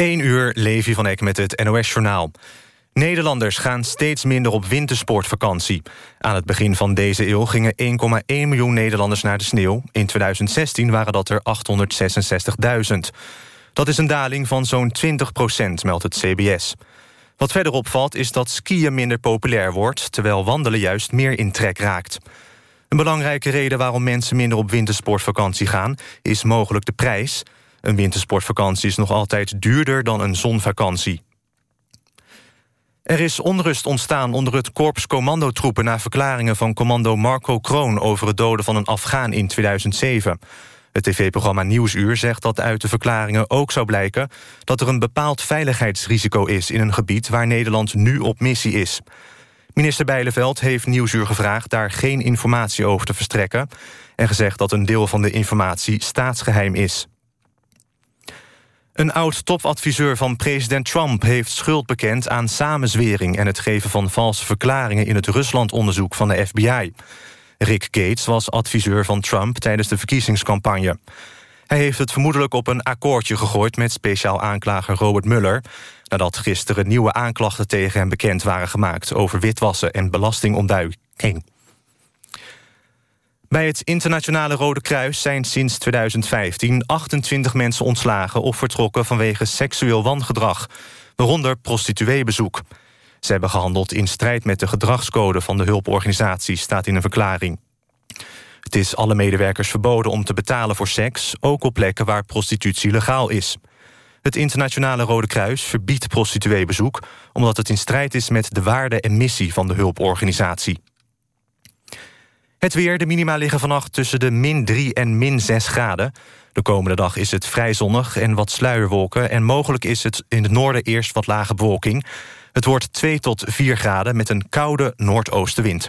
1 uur, Levi van Eck met het NOS-journaal. Nederlanders gaan steeds minder op wintersportvakantie. Aan het begin van deze eeuw gingen 1,1 miljoen Nederlanders naar de sneeuw. In 2016 waren dat er 866.000. Dat is een daling van zo'n 20 procent, meldt het CBS. Wat verder opvalt is dat skiën minder populair wordt... terwijl wandelen juist meer in trek raakt. Een belangrijke reden waarom mensen minder op wintersportvakantie gaan... is mogelijk de prijs. Een wintersportvakantie is nog altijd duurder dan een zonvakantie. Er is onrust ontstaan onder het korps commandotroepen... na verklaringen van commando Marco Kroon... over het doden van een Afghaan in 2007. Het tv-programma Nieuwsuur zegt dat uit de verklaringen ook zou blijken... dat er een bepaald veiligheidsrisico is in een gebied... waar Nederland nu op missie is. Minister Bijleveld heeft Nieuwsuur gevraagd... daar geen informatie over te verstrekken... en gezegd dat een deel van de informatie staatsgeheim is. Een oud-topadviseur van president Trump heeft schuld bekend aan samenzwering... en het geven van valse verklaringen in het Rusland-onderzoek van de FBI. Rick Gates was adviseur van Trump tijdens de verkiezingscampagne. Hij heeft het vermoedelijk op een akkoordje gegooid... met speciaal aanklager Robert Mueller... nadat gisteren nieuwe aanklachten tegen hem bekend waren gemaakt... over witwassen en belastingontduiking. Bij het Internationale Rode Kruis zijn sinds 2015 28 mensen ontslagen of vertrokken vanwege seksueel wangedrag, waaronder prostitueebezoek. Ze hebben gehandeld in strijd met de gedragscode van de hulporganisatie, staat in een verklaring. Het is alle medewerkers verboden om te betalen voor seks, ook op plekken waar prostitutie legaal is. Het Internationale Rode Kruis verbiedt prostitueebezoek... omdat het in strijd is met de waarde en missie van de hulporganisatie. Het weer, de minima liggen vannacht tussen de min 3 en min 6 graden. De komende dag is het vrij zonnig en wat sluierwolken... en mogelijk is het in het noorden eerst wat lage bewolking. Het wordt 2 tot 4 graden met een koude noordoostenwind.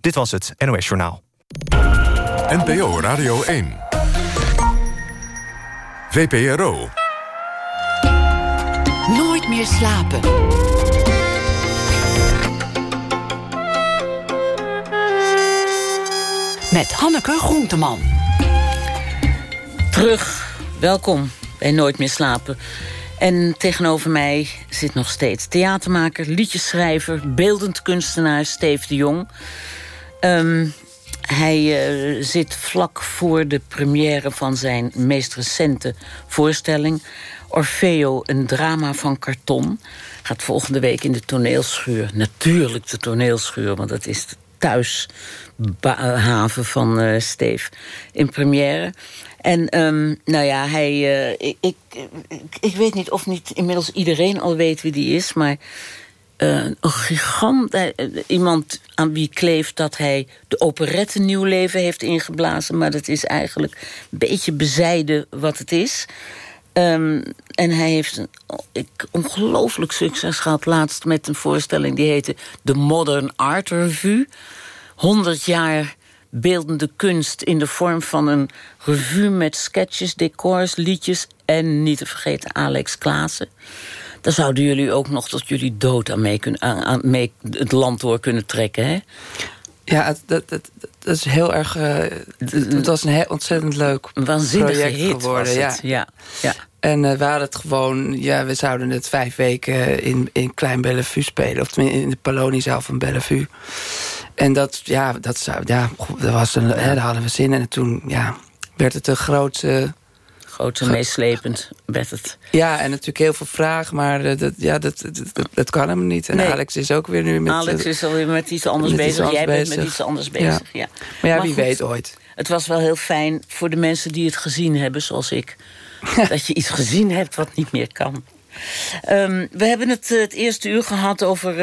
Dit was het NOS Journaal. NPO Radio 1. VPRO. Nooit meer slapen. Met Hanneke Groenteman. Terug, welkom bij Nooit meer slapen. En tegenover mij zit nog steeds theatermaker, liedjeschrijver... beeldend kunstenaar Steve de Jong. Um, hij uh, zit vlak voor de première van zijn meest recente voorstelling... Orfeo, een drama van karton. Gaat volgende week in de toneelschuur. Natuurlijk de toneelschuur, want dat is thuishaven van uh, Steef in première. En um, nou ja, hij, uh, ik, ik, ik, weet niet of niet inmiddels iedereen al weet wie die is... maar uh, een gigant, iemand aan wie kleeft dat hij de operette nieuw leven heeft ingeblazen... maar dat is eigenlijk een beetje bezijden wat het is... Um, en hij heeft een ik, ongelooflijk succes gehad laatst met een voorstelling... die heette The Modern Art Revue. 100 jaar beeldende kunst in de vorm van een revue... met sketches, decors, liedjes en niet te vergeten Alex Klaassen. Daar zouden jullie ook nog tot jullie dood aan mee, kunnen, aan, mee het land door kunnen trekken, hè? Ja, dat, dat, dat is heel erg... Uh, het was een heel ontzettend leuk project geworden. Ja. ja. Ja. En uh, we hadden het gewoon... Ja, we zouden het vijf weken in, in Klein Bellevue spelen. Of in de Poloniezaal van Bellevue. En dat, ja, dat, zou, ja, dat was een, hè, daar hadden we zin in. En toen ja, werd het een grote... Grote meeslepend werd het. Ja, en natuurlijk heel veel vragen, maar uh, dat, ja, dat, dat, dat, kan hem niet. En Alex is ook weer nu met... Alex is alweer met iets anders bezig. Jij bent met iets anders bezig, ja. Maar ja, wie weet ooit. Het was wel heel fijn voor de mensen die het gezien hebben, zoals ik. dat je iets gezien hebt wat niet meer kan. Um, we hebben het het eerste uur gehad over uh,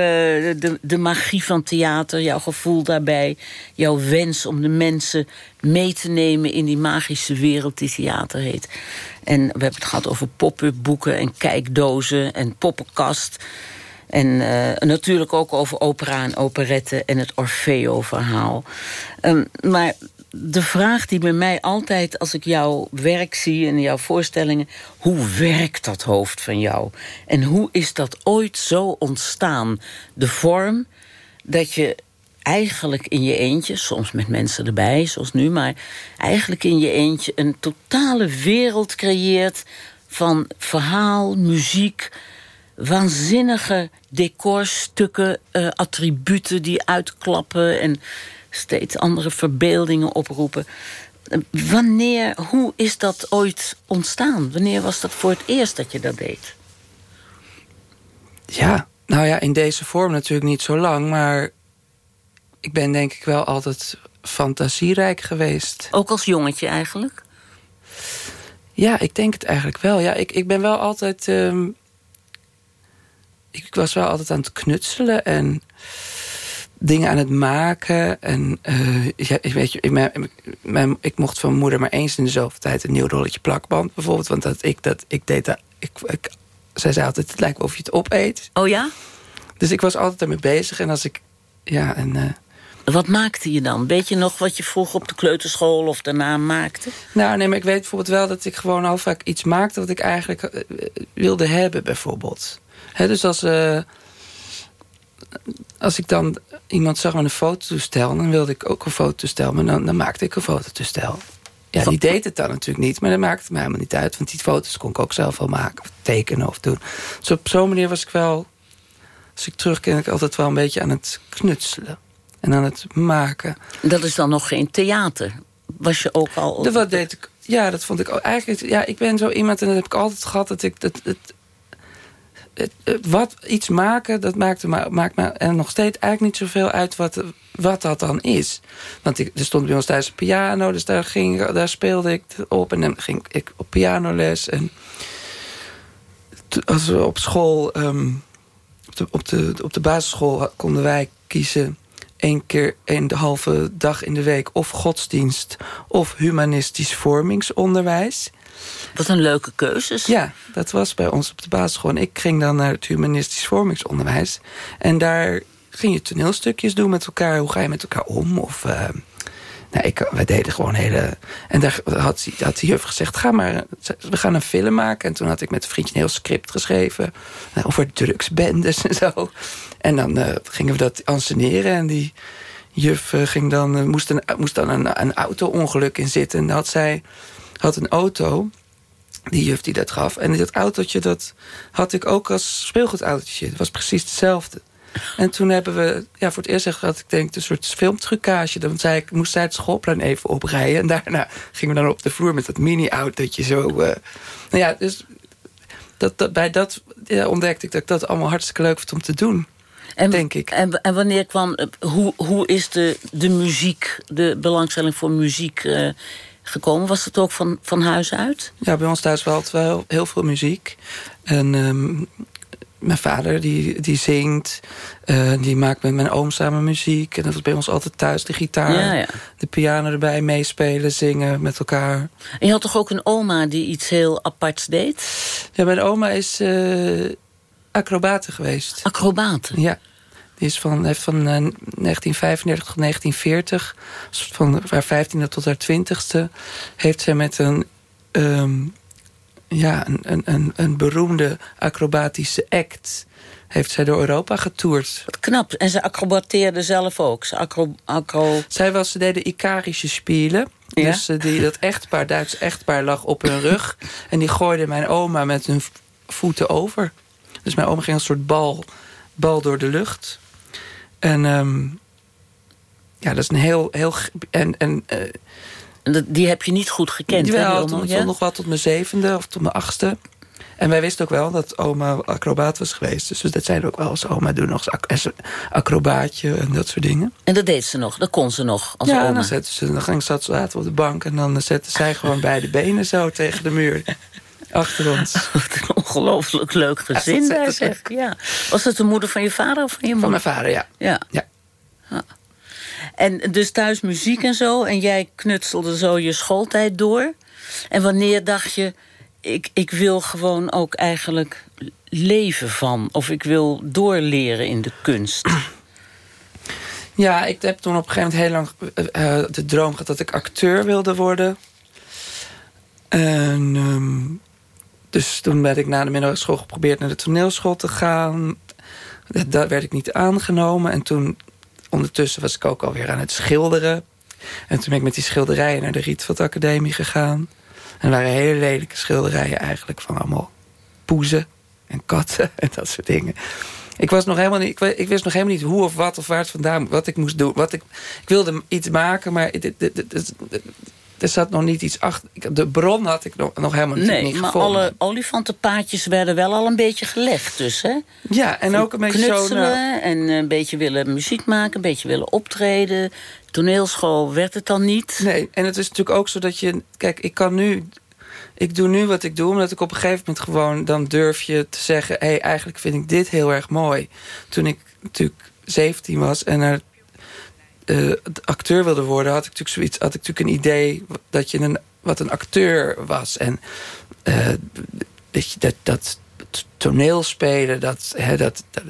de, de magie van theater. Jouw gevoel daarbij. Jouw wens om de mensen mee te nemen in die magische wereld die theater heet. En we hebben het gehad over pop-up boeken en kijkdozen en poppenkast. En uh, natuurlijk ook over opera en operette en het Orfeo-verhaal. Um, maar de vraag die bij mij altijd, als ik jouw werk zie en jouw voorstellingen... hoe werkt dat hoofd van jou? En hoe is dat ooit zo ontstaan? De vorm dat je eigenlijk in je eentje, soms met mensen erbij, zoals nu... maar eigenlijk in je eentje een totale wereld creëert van verhaal, muziek, waanzinnige decorstukken, uh, attributen die uitklappen en steeds andere verbeeldingen oproepen. Wanneer, hoe is dat ooit ontstaan? Wanneer was dat voor het eerst dat je dat deed? Ja, nou ja, in deze vorm natuurlijk niet zo lang, maar ik ben denk ik wel altijd fantasierijk geweest. Ook als jongetje eigenlijk? Ja, ik denk het eigenlijk wel. Ja, ik, ik ben wel altijd. Ehm, ik was wel altijd aan het knutselen en dingen aan het maken. En uh, ja, weet je, ik, mijn, mijn, ik mocht van mijn moeder maar eens in de zoveel tijd een nieuw rolletje plakband bijvoorbeeld. Want dat, ik, dat, ik deed dat. Ik, ik, zij zei altijd: het lijkt wel of je het opeet. Oh ja? Dus ik was altijd ermee bezig. En als ik. Ja, en. Uh, wat maakte je dan? Weet je nog wat je vroeger op de kleuterschool of daarna maakte? Nou, nee, maar ik weet bijvoorbeeld wel dat ik gewoon al vaak iets maakte... wat ik eigenlijk uh, wilde hebben, bijvoorbeeld. He, dus als, uh, als ik dan iemand zag met een fototoestel... dan wilde ik ook een fototoestel, maar dan, dan maakte ik een fototoestel. Ja, die deed het dan natuurlijk niet, maar dat maakte me helemaal niet uit. Want die foto's kon ik ook zelf wel maken, of tekenen of doen. Dus op zo'n manier was ik wel... Als ik terugken, ik altijd wel een beetje aan het knutselen en aan het maken. Dat is dan nog geen theater? Was je ook al... De, wat deed ik? Ja, dat vond ik ook eigenlijk... Ja, ik ben zo iemand en dat heb ik altijd gehad... dat ik dat, het, wat iets maken, dat maakt maakt me en nog steeds eigenlijk niet zoveel uit wat, wat dat dan is. Want ik, er stond bij ons thuis een piano, dus daar, ging, daar speelde ik op. En dan ging ik op pianoles. En als we op school, um, op, de, op, de, op de basisschool konden wij kiezen één keer een de halve dag in de week... of godsdienst of humanistisch vormingsonderwijs. Wat een leuke keuzes. Ja, dat was bij ons op de basisschool. Ik ging dan naar het humanistisch vormingsonderwijs. En daar ging je toneelstukjes doen met elkaar. Hoe ga je met elkaar om? Of... Uh, nou, ik, wij deden gewoon hele... En daar had, had die juf gezegd, ga maar, we gaan een film maken. En toen had ik met een vriendje een heel script geschreven... Uh, over drugsbendes en zo. En dan uh, gingen we dat anseneren. En die juf uh, ging dan, moest, moest dan een, een auto-ongeluk in zitten. En had zij had een auto, die juf die dat gaf. En dat autootje dat had ik ook als speelgoedautootje. Het was precies hetzelfde. En toen hebben we, ja, voor het eerst had ik denk een soort filmtrucage. Dan zei ik, moest zij het schoolplein even oprijden. En daarna gingen we dan op de vloer met dat mini-autootje zo. Uh, nou ja, dus dat, dat, bij dat ja, ontdekte ik dat ik dat allemaal hartstikke leuk vond om te doen. En, denk ik. En, en wanneer kwam, hoe, hoe is de, de muziek, de belangstelling voor muziek uh, gekomen? Was het ook van, van huis uit? Ja, bij ons thuis wel altijd wel heel veel muziek. En um, mijn vader die, die zingt. Uh, die maakt met mijn oom samen muziek. En dat was bij ons altijd thuis. De gitaar, ja, ja. de piano erbij, meespelen, zingen met elkaar. En je had toch ook een oma die iets heel aparts deed? Ja, mijn oma is uh, acrobate geweest. Acrobate? Ja. Die is van, heeft van uh, 1935 tot 1940, van haar 15e tot haar 20e, heeft zij met een, um, ja, een, een, een beroemde acrobatische act heeft zij door Europa getoerd. Wat knap. En ze acrobateerde zelf ook. Ze, acro, acro... Zij was, ze deden Icarische spelen. Ja? Dus uh, die, dat echtpaar, Duits echtpaar lag op hun rug. en die gooide mijn oma met hun voeten over. Dus mijn oma ging een soort bal, bal door de lucht. En um, ja, dat is een heel... heel en, en, uh, die heb je niet goed gekend, die wel, hè? Tot, ja? nog wel tot mijn zevende of tot mijn achtste. En wij wisten ook wel dat oma acrobaat was geweest. Dus dat zeiden ook wel als oma doen nog eens acrobaatje en dat soort dingen. En dat deed ze nog, dat kon ze nog als ja, oma. dan, zette ze, dan ging, zat ze later op de bank en dan zette zij gewoon beide benen zo tegen de muur. Achter ons. Wat een ongelooflijk leuk gezin Ja, daar, zeg. Ja. Was het de moeder van je vader of van je moeder? Van mijn vader, ja. Ja. ja. ja. En dus thuis muziek en zo. En jij knutselde zo je schooltijd door. En wanneer dacht je... Ik, ik wil gewoon ook eigenlijk leven van. Of ik wil doorleren in de kunst. Ja, ik heb toen op een gegeven moment heel lang uh, de droom gehad... dat ik acteur wilde worden. En... Um, dus toen ben ik na de middelbare school geprobeerd naar de toneelschool te gaan. Daar werd ik niet aangenomen. En toen, ondertussen was ik ook alweer aan het schilderen. En toen ben ik met die schilderijen naar de Rietveld Academie gegaan. En waren hele lelijke schilderijen eigenlijk van allemaal poezen en katten en dat soort dingen. Ik, was nog helemaal niet, ik, wist nog helemaal niet hoe of wat of waar het vandaan... wat ik moest doen. Wat ik, ik wilde iets maken, maar er zat nog niet iets achter. De bron had ik nog, nog helemaal Nee, niet maar gevonden. alle olifantenpaadjes werden wel al een beetje gelegd dus, hè? Ja, en ook een beetje zo... Knutselen nou, en een beetje willen muziek maken, een beetje willen optreden. Toneelschool werd het dan niet. Nee, en het is natuurlijk ook zo dat je... Kijk, ik kan nu... Ik doe nu wat ik doe, omdat ik op een gegeven moment gewoon... dan durf je te zeggen... hé, hey, eigenlijk vind ik dit heel erg mooi. Toen ik natuurlijk 17 was en er eh, acteur wilde worden... had ik natuurlijk zoiets, had ik natuurlijk een idee dat je een, wat een acteur was. En eh, dat, je, dat, dat toneelspelen, dat, hè, dat, dat,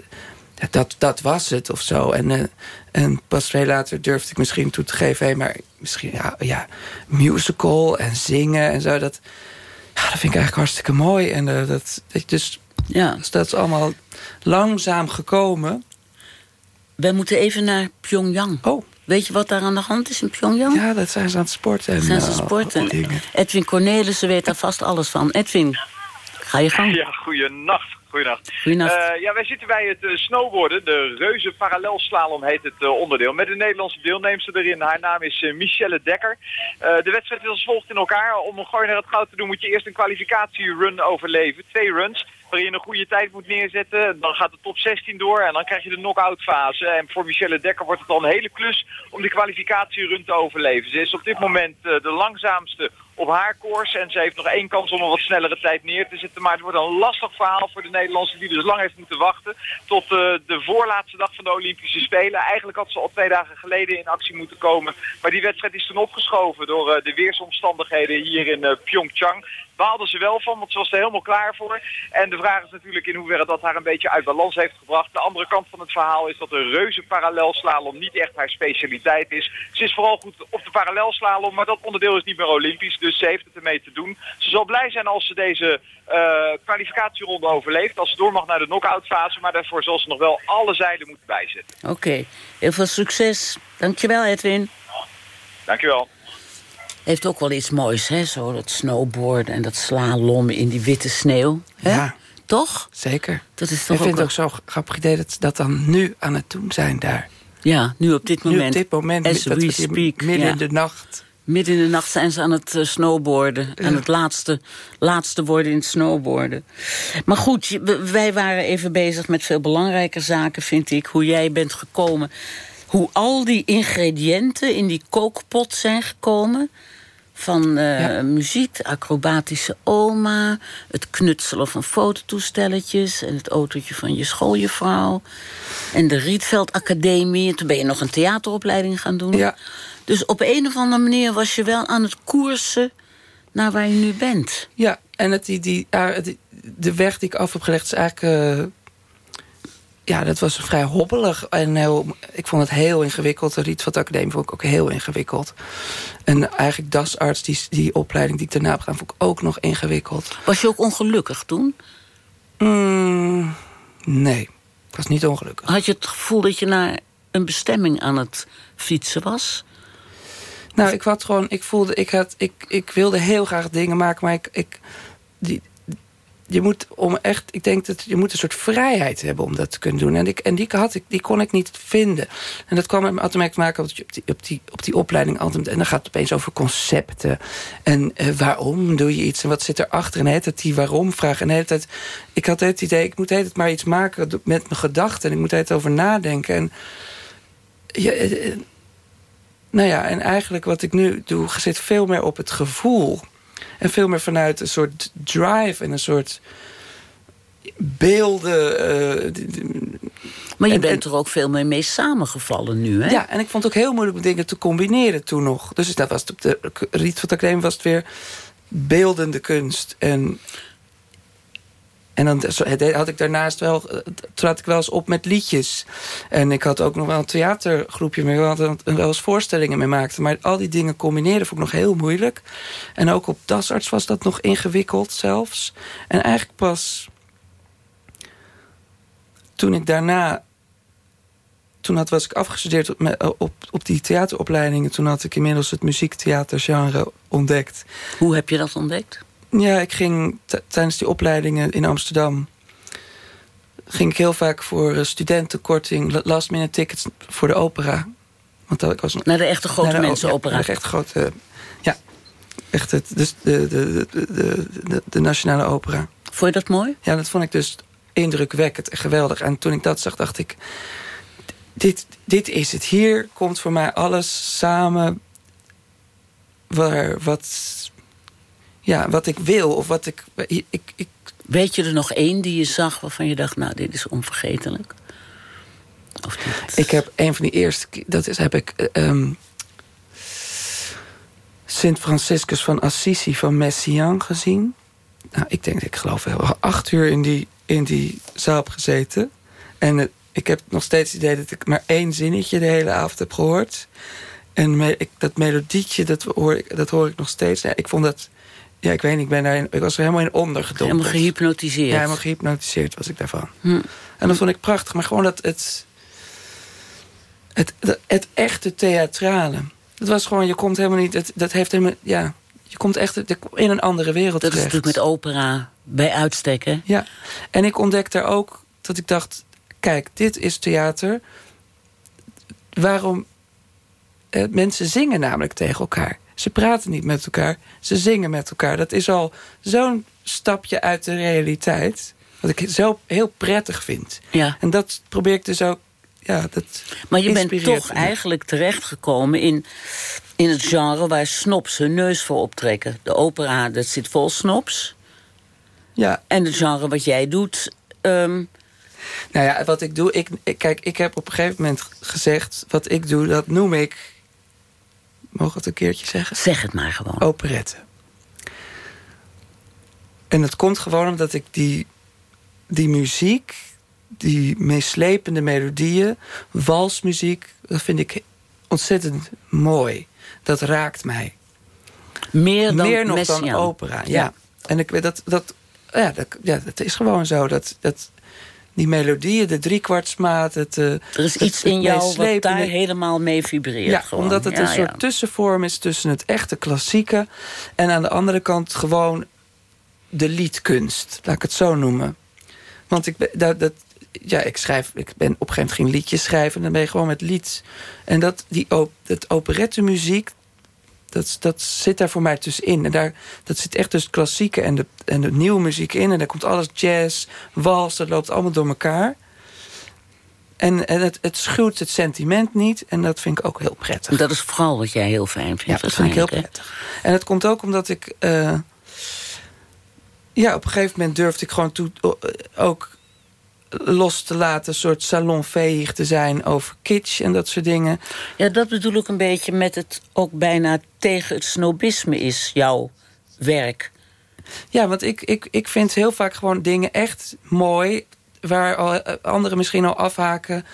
dat, dat was het of zo. En, eh, en pas veel later durfde ik misschien toe te geven... hé, maar misschien ja, ja, musical en zingen en zo... Dat, ja, dat vind ik eigenlijk hartstikke mooi. En dat, dat, dus, Ja, dus dat is allemaal langzaam gekomen. Wij moeten even naar Pyongyang. Oh, Weet je wat daar aan de hand is in Pyongyang? ja, dat zijn ze aan het sporten. En, Zijn ze eh, sporten? dingen. Edwin Cornelissen weet daar vast alles van. Edwin, ga je gang. Ja, goeienacht. Goeienacht. Goeienacht. Eh, ja, wij zitten bij het eh, snowboarden. De reuze parallelslalom heet het eh, onderdeel. Met een Nederlandse deelnemster erin. Haar naam is Michelle Dekker. Eh, de wedstrijd is als volgt in elkaar. Om een gooi naar het goud te doen moet je eerst een kwalificatierun overleven. Twee runs waarin je een goede tijd moet neerzetten. Dan gaat de top 16 door en dan krijg je de knock-out fase. En voor Michelle Dekker wordt het dan een hele klus om die kwalificatierun te overleven. Ze is op dit moment eh, de langzaamste op haar koers. En ze heeft nog één kans om een wat snellere tijd neer te zetten. Maar het wordt een lastig verhaal voor de Nederlandse die dus lang heeft moeten wachten. Tot eh, de voorlaatste dag van de Olympische Spelen. Eigenlijk had ze al twee dagen geleden in actie moeten komen. Maar die wedstrijd is toen opgeschoven door eh, de weersomstandigheden hier in eh, Pyeongchang. Baalde ze wel van, want ze was er helemaal klaar voor. En de vraag is natuurlijk in hoeverre dat haar een beetje uit balans heeft gebracht. De andere kant van het verhaal is dat de reuze parallelslalom niet echt haar specialiteit is. Ze is vooral goed op de parallelslalom, maar dat onderdeel is niet meer olympisch. Dus ze heeft het ermee te doen. Ze zal blij zijn als ze deze eh, kwalificatieronde overleeft. Als ze door mag naar de knock-out fase. Maar daarvoor zal ze nog wel alle zijden moeten bijzetten. Oké, heel veel succes. Dankjewel, Edwin. Dankjewel. Heeft ook wel iets moois, hè? Zo dat snowboarden en dat slalom in die witte sneeuw. Hè? Ja. Toch? Zeker. Dat is Ik toch vind ook het ook zo'n grappig idee dat ze dat dan nu aan het doen zijn daar. Ja, nu op dit moment. Nu op dit moment, As dat we speak. midden ja. in de nacht. Midden in de nacht zijn ze aan het eh, snowboarden. En het laatste, laatste worden in het snowboarden. Maar goed, wij waren even bezig met veel belangrijke zaken, vind ik. Hoe jij bent gekomen. Hoe al die ingrediënten in die kookpot zijn gekomen. Van Ja. muziek, de acrobatische oma... het knutselen van fototoestelletjes... en het autootje van je schooljuffrouw... en de Rietveld Academie. En toen ben je nog een theateropleiding gaan doen. Ja. Dus op een of andere manier was je wel aan het koersen... naar waar je nu bent. Ja, en het, die, die, ah, de weg die ik af heb gelegd is eigenlijk... eh, ja, dat was vrij hobbelig. En heel, ik vond het heel ingewikkeld. De Rietveld Academie vond ik ook heel ingewikkeld. En eigenlijk DAS-arts, die, die opleiding die ik daarna heb gedaan... vond ik ook nog ingewikkeld. Was je ook ongelukkig toen? Mm, nee, ik was niet ongelukkig. Had je het gevoel dat je naar een bestemming aan het fietsen was? Nou, ik had gewoon, ik voelde, ik had, ik, ik wilde heel graag dingen maken, maar ik, ik die, je moet om echt, ik denk dat je moet een soort vrijheid hebben om dat te kunnen doen. En, ik, en die had ik, die kon ik niet vinden. En dat kwam met te maken dat je op die, op die, op die opleiding altijd, en dan gaat het opeens over concepten. En eh, waarom doe je iets en wat zit erachter? En hele tijd die waarom vraag. En de hele ik had het idee, ik moet tijd maar iets maken met mijn gedachten. En ik moet tijd over nadenken. En ja, eh, eh, nou ja, en eigenlijk wat ik nu doe, zit veel meer op het gevoel. En veel meer vanuit een soort drive en een soort beelden. eh, Maar je En- bent en- er ook veel meer mee samengevallen nu, hè? ja, en ik vond het ook heel moeilijk om dingen te combineren toen nog. Dus dat was het op de Rietveld Academie was het weer beeldende kunst. En, en dan had ik daarnaast wel, eh, trad ik wel eens op met liedjes. En ik had ook nog wel een theatergroepje mee, waar we wel eens voorstellingen mee maakten. Maar al die dingen combineren vond ik nog heel moeilijk. En ook op DASarts was dat nog ingewikkeld zelfs. En eigenlijk pas toen ik daarna toen had, was ik afgestudeerd op, me- op, op die theateropleidingen. Toen had ik inmiddels het muziektheatergenre ontdekt. Hoe heb je dat ontdekt? Ja, ik ging tijdens die opleidingen in Amsterdam... ging ik heel vaak voor eh, studentenkorting... la- last minute tickets voor de opera. Want dat ik was Naar de echte grote mensenopera. Ja, de echt grote... Ja, echt het, dus de, de, de, de, de, de nationale opera. Vond je dat mooi? Ja, dat vond ik dus indrukwekkend en geweldig. En toen ik dat zag, dacht ik... Dit, dit is het. Hier komt voor mij alles samen... Waar, wat, ja, wat ik wil. Of wat ik, ik, ik... Weet je er nog één die je zag waarvan je dacht... nou, dit is onvergetelijk? Of dit? Ik heb een van die eerste... Dat is, heb ik... eh, ehm, Sint Franciscus van Assisi van Messiaen gezien. Nou, ik denk, ik geloof wel acht uur in die, in die zaal heb gezeten. En het- ik heb nog steeds het idee dat ik maar één zinnetje de hele avond heb gehoord. En me- ik, dat melodietje, dat hoor, ik, dat hoor ik nog steeds. Ja, ik vond dat... Ja, ik weet niet, ik, ben daarin, ik was er helemaal in ondergedompeld. Helemaal gehypnotiseerd. Ja, helemaal gehypnotiseerd was ik daarvan. Hm. En dat vond ik prachtig. Maar gewoon dat het... Het, het, het echte theatrale. Het was gewoon, je komt helemaal niet... Het, dat heeft helemaal... Ja, je komt echt in een andere wereld Dat is terecht. natuurlijk met opera bij uitstek, hè? Ja, en ik ontdekte ook dat ik dacht... Kijk, dit is theater. Waarom... Eh, mensen zingen namelijk tegen elkaar. Ze praten niet met elkaar, ze zingen met elkaar. Dat is al zo'n stapje uit de realiteit. Wat ik zo heel prettig vind. Ja. En dat probeer ik dus ook... Ja, dat Maar je bent toch me. eigenlijk terechtgekomen in, in het genre waar snobs hun neus voor optrekken. De opera, dat zit vol snobs. Ja, En het genre wat jij doet, ehm, nou ja, wat ik doe... Ik- kijk, ik heb op een gegeven moment gezegd... wat ik doe, dat noem ik... Mogen we het een keertje zeggen? zeg het maar gewoon. operette. En dat komt gewoon omdat ik die, die muziek, die meeslepende melodieën, walsmuziek, dat vind ik ontzettend mooi. Dat raakt mij. Meer dan Meer nog Messiaen. dan opera. Ja. Ja. En ik weet dat, dat, ja, dat, ja, dat is gewoon zo. Dat, dat, die melodieën, de driekwartsmaat, het. eh, Er is het- iets in jou wat daar helemaal mee vibreert. ja, gewoon. omdat het Ja, een soort tussenvorm is tussen het echte klassieke... en aan de andere kant gewoon de liedkunst. Laat ik het zo noemen. Want ik, dat, dat, ja, ik, schrijf, ik ben op een gegeven moment ging liedjes schrijven... en dan ben je gewoon met lied. En dat, die, op- dat operettemuziek, dat, dat zit daar voor mij tussenin. En daar, dat zit echt tussen het klassieke en de, en de nieuwe muziek in. En daar komt alles jazz, wals, dat loopt allemaal door elkaar... En, en het, het schuwt het sentiment niet. En dat vind ik ook heel prettig. Dat is vooral wat jij heel fijn vindt. ja, dat vind ik heel prettig. En het komt ook omdat ik... eh, ja, op een gegeven moment durfde ik gewoon toe, eh, ook los te laten... een soort salonveeg te zijn over kitsch en dat soort dingen. Ja, dat bedoel ik een beetje met het ook bijna tegen het snobisme is jouw werk. Ja, want ik, ik, ik vind heel vaak gewoon dingen echt mooi... waar eh, anderen misschien al afhaken...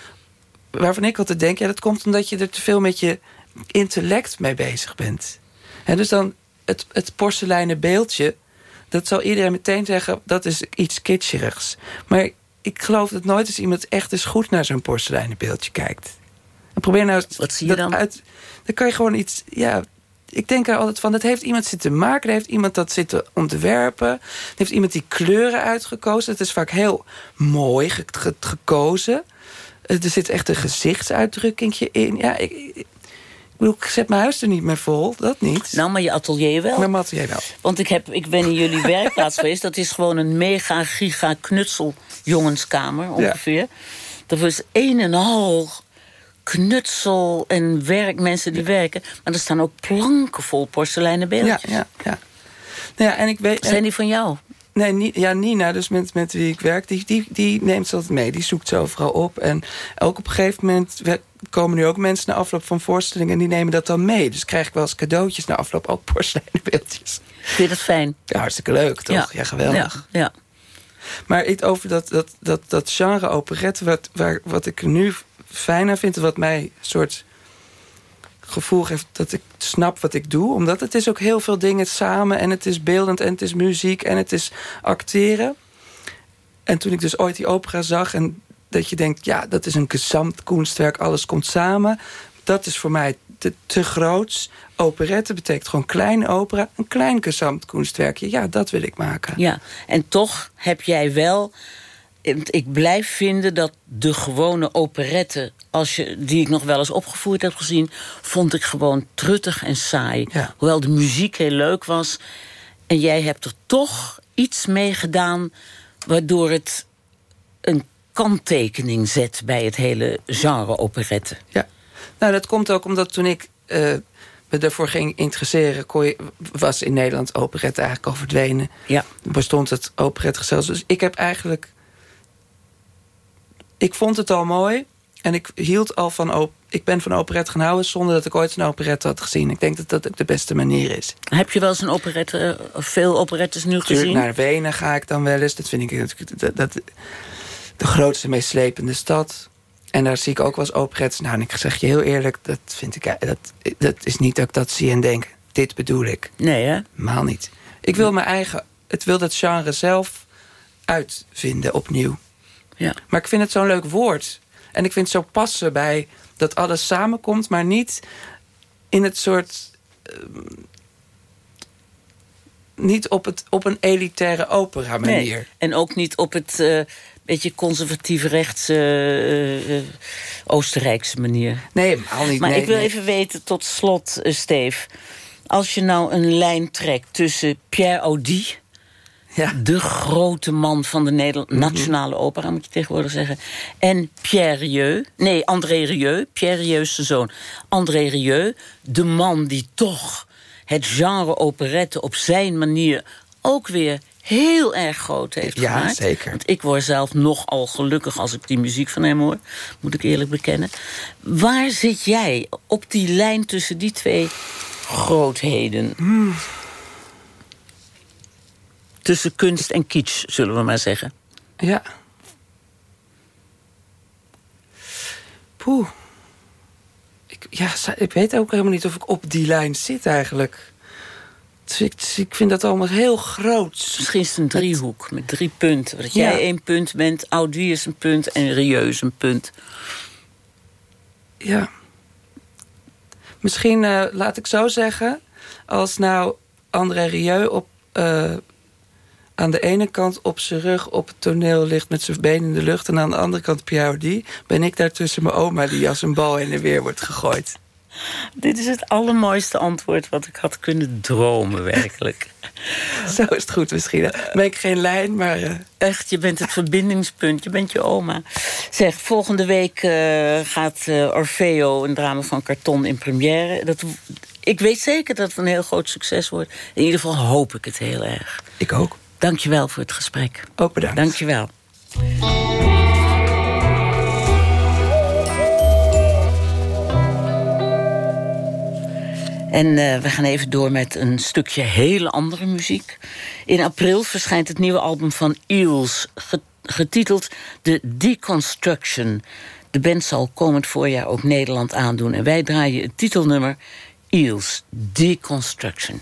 waarvan ik altijd denk... ja, dat komt omdat je er te veel met je intellect mee bezig bent. En dus dan het, het porseleinen beeldje... dat zal iedereen meteen zeggen, dat is iets kitscherigs. Maar ik geloof dat nooit eens iemand echt eens goed... naar zo'n porseleinen beeldje kijkt. En probeer nou... Wat zie je dan? Uit, dan kan je gewoon iets... Ja, ik denk er altijd van, dat heeft iemand zitten maken. Er heeft iemand dat zitten ontwerpen. Er heeft iemand die kleuren uitgekozen. Het is vaak heel mooi ge- ge- gekozen. Eh, Er zit echt een gezichtsuitdrukkingje in. Ja, ik, ik, bedoel, ik zet mijn huis er niet meer vol. Dat niet. Nou, maar je atelier wel. Mijn materiaal wel. Want ik, heb, ik ben in jullie werkplaats geweest. Dat is gewoon een mega giga knutsel jongenskamer ongeveer. Er is een en al knutsel en werk, mensen die werken. Maar er staan ook planken vol porseleinen Ja, beeldjes. ja, ja. Nou ja, en ik weet... Zijn die van jou? Nee, ja, Nina, dus met, met wie ik werk, die, die, die neemt ze altijd mee. Die zoekt ze overal op. En ook op een gegeven moment we- komen nu ook mensen na afloop van voorstellingen... en die nemen dat dan mee. Dus krijg ik wel eens cadeautjes na afloop, ook porseleinen beeldjes. Vind je dat fijn? Ja, hartstikke leuk, toch? Ja, geweldig. Ja, ja. Maar over dat, dat, dat, dat genre operette, wat, waar, wat ik nu fijn aan vind... wat mij een soort gevoel geeft dat ik snap wat ik doe. Omdat het is ook heel veel dingen samen... en het is beeldend en het is muziek en het is acteren. En toen ik dus ooit die opera zag... en dat je denkt, ja, dat is een gezamtkunstwerk, alles komt samen. Dat is voor mij te, te groots. Operette betekent gewoon klein opera, een klein gezamtkunstwerkje. Ja, dat wil ik maken. Ja, en toch heb jij wel... Ik blijf vinden dat de gewone operette... Als je, die ik nog wel eens opgevoerd heb gezien... vond ik gewoon truttig en saai. Ja. Hoewel de muziek heel leuk was. En jij hebt er toch iets mee gedaan... waardoor het een kanttekening zet bij het hele genre operette. Ja, nou dat komt ook omdat toen ik uh, me ervoor ging interesseren... Kon je, was in Nederland operette eigenlijk al verdwenen. Ja. Bestond het operettegezelschap. Dus ik heb eigenlijk... Ik vond het al mooi en ik hield al van... Op, ik ben van operette gaan houden zonder dat ik ooit een operette had gezien. Ik denk dat dat ook de beste manier is. Heb je wel eens een operette, of veel operettes nu Tuurlijk, gezien? naar Wenen ga ik dan wel eens. Dat vind ik dat, dat, de grootste, meest slepende stad. En daar zie ik ook wel eens operettes. Nou, en ik zeg je heel eerlijk, dat, vind ik, dat, dat is niet dat ik dat zie en denk... dit bedoel ik. Nee, hè? Maal niet. Ik wil mijn eigen... Het wil dat genre zelf uitvinden opnieuw. Ja. Maar ik vind het zo'n leuk woord. En ik vind het zo passen bij dat alles samenkomt... maar niet in het soort... Uh, niet op, het, op een elitaire opera manier. Nee. En ook niet op het uh, beetje conservatieve rechtse uh, uh, Oostenrijkse manier. Nee, al niet. Maar nee, ik wil nee. even weten, tot slot, Steef. Als je nou een lijn trekt tussen Pierre Audi... Ja. de grote man van de Nederland Mhm. nationale opera, moet je tegenwoordig zeggen... en Pierre Rieu, nee, André Rieu, Pierre Rieu's zoon. André Rieu, de man die toch het genre operette op zijn manier ook weer heel erg groot heeft Ja, gemaakt. zeker. Want ik word zelf nogal gelukkig als ik die muziek van hem hoor. Moet ik eerlijk bekennen. Waar zit jij op die lijn tussen die twee grootheden? Hmm. Tussen kunst en kitsch, zullen we maar zeggen. Ja. Poeh. Ik, ja, ik weet ook helemaal niet of ik op die lijn zit eigenlijk. Dus ik, ik vind dat allemaal heel groot. Misschien is het een driehoek met drie punten. Dat Ja. jij één punt bent, Audi is een punt en Rieu is een punt. Ja. Misschien, uh, laat ik zo zeggen... als nou André Rieu op, uh, aan de ene kant op zijn rug op het toneel ligt... met zijn benen in de lucht en aan de andere kant Pierre Audi... ben ik daar tussen mijn oma die als een bal heen en weer wordt gegooid. Dit is het allermooiste antwoord wat ik had kunnen dromen, werkelijk. Zo is het goed misschien. Dan ben ik geen lijn, maar... Uh... Echt, je bent het verbindingspunt. Je bent je oma. Zeg, volgende week uh, gaat uh, Orfeo, een drama van karton, in première. Dat, ik weet zeker dat het een heel groot succes wordt. In ieder geval hoop ik het heel erg. Ik ook. Dank je wel voor het gesprek. Ook bedankt. Dank je wel. En uh, we gaan even door met een stukje hele andere muziek. In april verschijnt het nieuwe album van Eels, getiteld The Deconstruction. De band zal komend voorjaar ook Nederland aandoen. En wij draaien het titelnummer Eels, Deconstruction.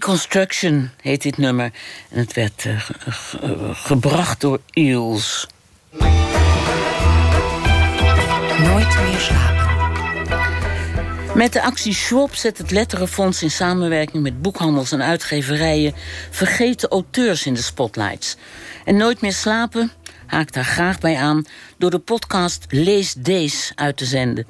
Deconstruction heet dit nummer. En het werd eh, ge- ge- gebracht door Eels. Nooit meer slapen. Met de actie Schwab zet het Letterenfonds in samenwerking met boekhandels en uitgeverijen vergeten auteurs in de spotlights. En Nooit meer slapen haakt daar graag bij aan door de podcast Lees Dees uit te zenden.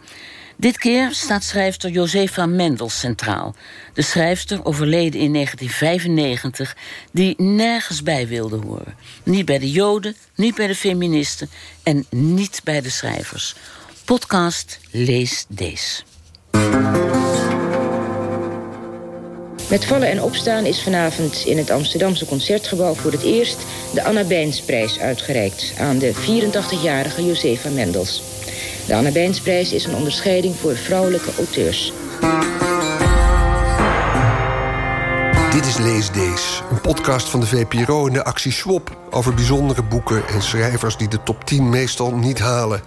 Dit keer staat schrijfster Josefa Mendels centraal. De schrijfster overleden in 1995 die nergens bij wilde horen. Niet bij de Joden, niet bij de feministen en niet bij de schrijvers. Podcast Lees Dees. Met vallen en opstaan is vanavond in het Amsterdamse Concertgebouw voor het eerst de Anna Bijnsprijs uitgereikt aan de 84-jarige Josefa Mendels. De Anna Bijnsprijs is een onderscheiding voor vrouwelijke auteurs. Dit is Lees Dees, een podcast van de VPRO en de actie Swap... over bijzondere boeken en schrijvers die de top 10 meestal niet halen.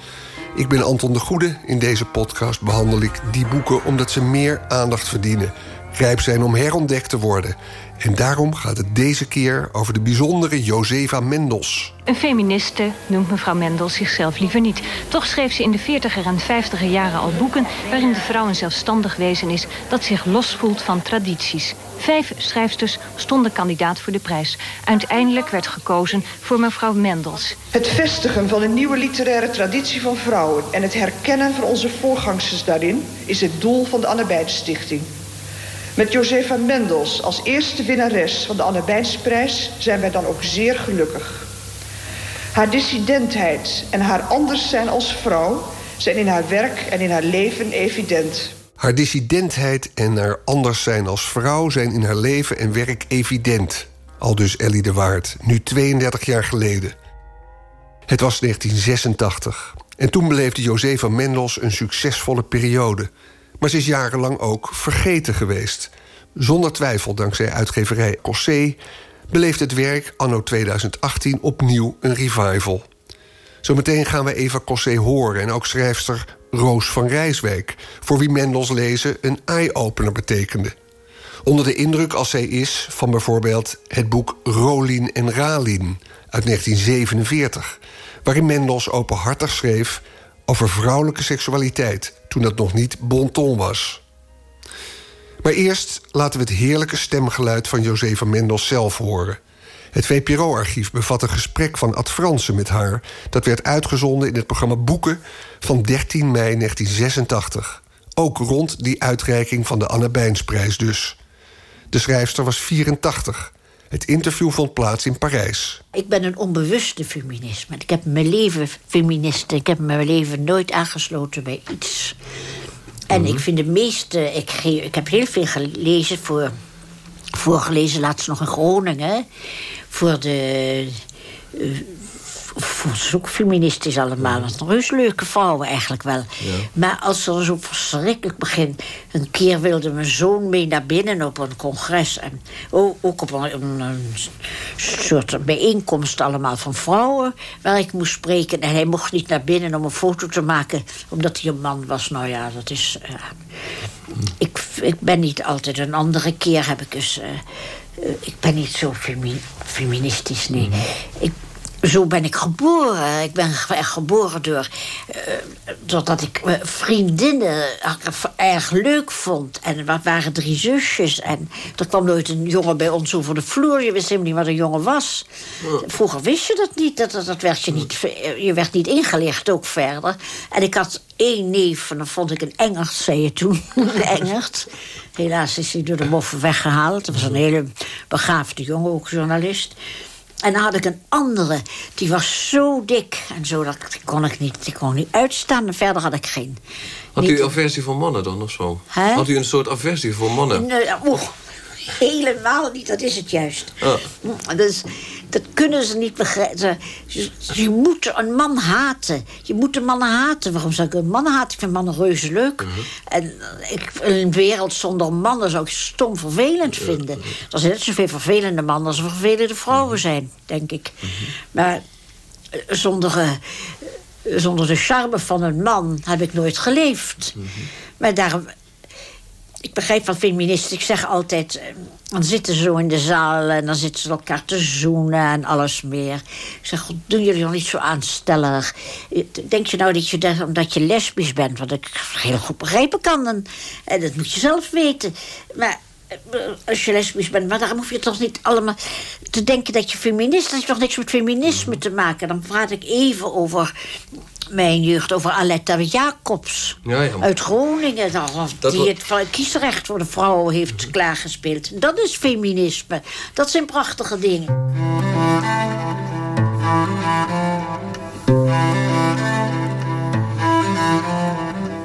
Ik ben Anton de Goede. In deze podcast behandel ik die boeken omdat ze meer aandacht verdienen. Rijp zijn om herontdekt te worden. En daarom gaat het deze keer over de bijzondere Josefa Mendels. Een feministe noemt mevrouw Mendel zichzelf liever niet. Toch schreef ze in de 40er en 50er jaren al boeken... waarin de vrouw een zelfstandig wezen is dat zich losvoelt van tradities. Vijf schrijfsters stonden kandidaat voor de prijs. Uiteindelijk werd gekozen voor mevrouw Mendels. Het vestigen van een nieuwe literaire traditie van vrouwen... en het herkennen van onze voorgangsters daarin... is het doel van de Anne Stichting. Met Josefa Mendels als eerste winnares van de Anne zijn wij dan ook zeer gelukkig. Haar dissidentheid en haar anders zijn als vrouw... zijn in haar werk en in haar leven evident. Haar dissidentheid en haar anders zijn als vrouw... zijn in haar leven en werk evident. Al dus Ellie de Waard, nu 32 jaar geleden. Het was 1986. En toen beleefde Josefa Mendels een succesvolle periode. Maar ze is jarenlang ook vergeten geweest. Zonder twijfel, dankzij uitgeverij Cossé... beleeft het werk anno 2018 opnieuw een revival. Zometeen gaan we Eva Cossé horen... en ook schrijfster Roos van Rijswijk... voor wie Mendels lezen een eye-opener betekende. Onder de indruk als zij is van bijvoorbeeld het boek Rolien en Ralien uit 1947... waarin Mendels openhartig schreef over vrouwelijke seksualiteit, toen dat nog niet bon ton was. Maar eerst laten we het heerlijke stemgeluid van Josefa Mendels zelf horen. Het VPRO-archief bevat een gesprek van Ad Fransen met haar... dat werd uitgezonden in het programma Boeken van 13 mei 1986. Ook rond die uitreiking van de Anne Bijnsprijs dus. De schrijfster was 84. Het interview vond plaats in Parijs. Ik ben een onbewuste feminist. Ik heb mijn leven feminist. Ik heb mijn leven nooit aangesloten bij iets. En ik vind de meeste... Ik, ik heb heel veel gelezen voor... Voorgelezen laatst nog in Groningen. Voor de... eh, het is ook feministisch allemaal. Zijn heus leuke vrouwen eigenlijk wel. Maar als er zo verschrikkelijk begint... Een keer wilde mijn zoon mee naar binnen op een congres. En ook op een, een, een soort bijeenkomst allemaal van vrouwen... waar ik moest spreken. En hij mocht niet naar binnen om een foto te maken... omdat hij een man was. Nou ja, dat is... eh, ik, ik ben niet altijd... Een andere keer heb ik dus... eh, eh, ik ben niet zo femi- feministisch, nee. Ik, zo ben ik geboren. Ik ben ge- geboren door... eh, doordat ik eh, vriendinnen erg leuk vond. En er waren drie zusjes. En er kwam nooit een jongen bij ons over de vloer. Je wist helemaal niet wat een jongen was. Vroeger wist je dat niet. Dat, dat, dat werd je, niet eh, je werd niet ingelicht ook verder. En ik had één neef, en dan vond ik een Engert, zei je toen. Een Engert. Helaas is hij door de moffen weggehaald. Dat was een hele begaafde jongen, ook journalist. En dan had ik een andere, die was zo dik. En zo, dat kon ik niet, die kon ik niet uitstaan. En verder had ik geen. Had niet- u aversie voor mannen dan of zo? Had u een soort aversie voor mannen? Nee, oeh, helemaal niet, dat is het juist. Ah. Dus, dat kunnen ze niet begrijpen. Je, je moet een man haten. Je moet een man haten. Waarom zou ik een man haten? Ik vind mannen reuze leuk. En ik, een wereld zonder mannen zou ik stom vervelend vinden. Er zijn net zoveel vervelende mannen als er vervelende vrouwen zijn, denk ik. Maar eh, zonder, eh, zonder de charme van een man heb ik nooit geleefd. Maar daarom ik begrijp van feministen. Ik zeg altijd, eh, dan zitten ze zo in de zaal... en dan zitten ze elkaar te zoenen en alles meer. Ik zeg, God, doen jullie nog niet zo aanstellig? Denk je nou dat je dat, omdat je lesbisch bent... wat ik heel goed begrijpen kan, en, en dat moet je zelf weten. Maar eh, als je lesbisch bent, maar daarom hoef je toch niet allemaal te denken dat je feminist... dat heeft toch niks met feminisme te maken. Dan praat ik even over mijn jeugd, over Aletta Jacobs... Ja, ja. uit Groningen, dan, Dat die het van- kiesrecht voor de vrouwen heeft klaargespeeld. Dat is feminisme. Dat zijn prachtige dingen.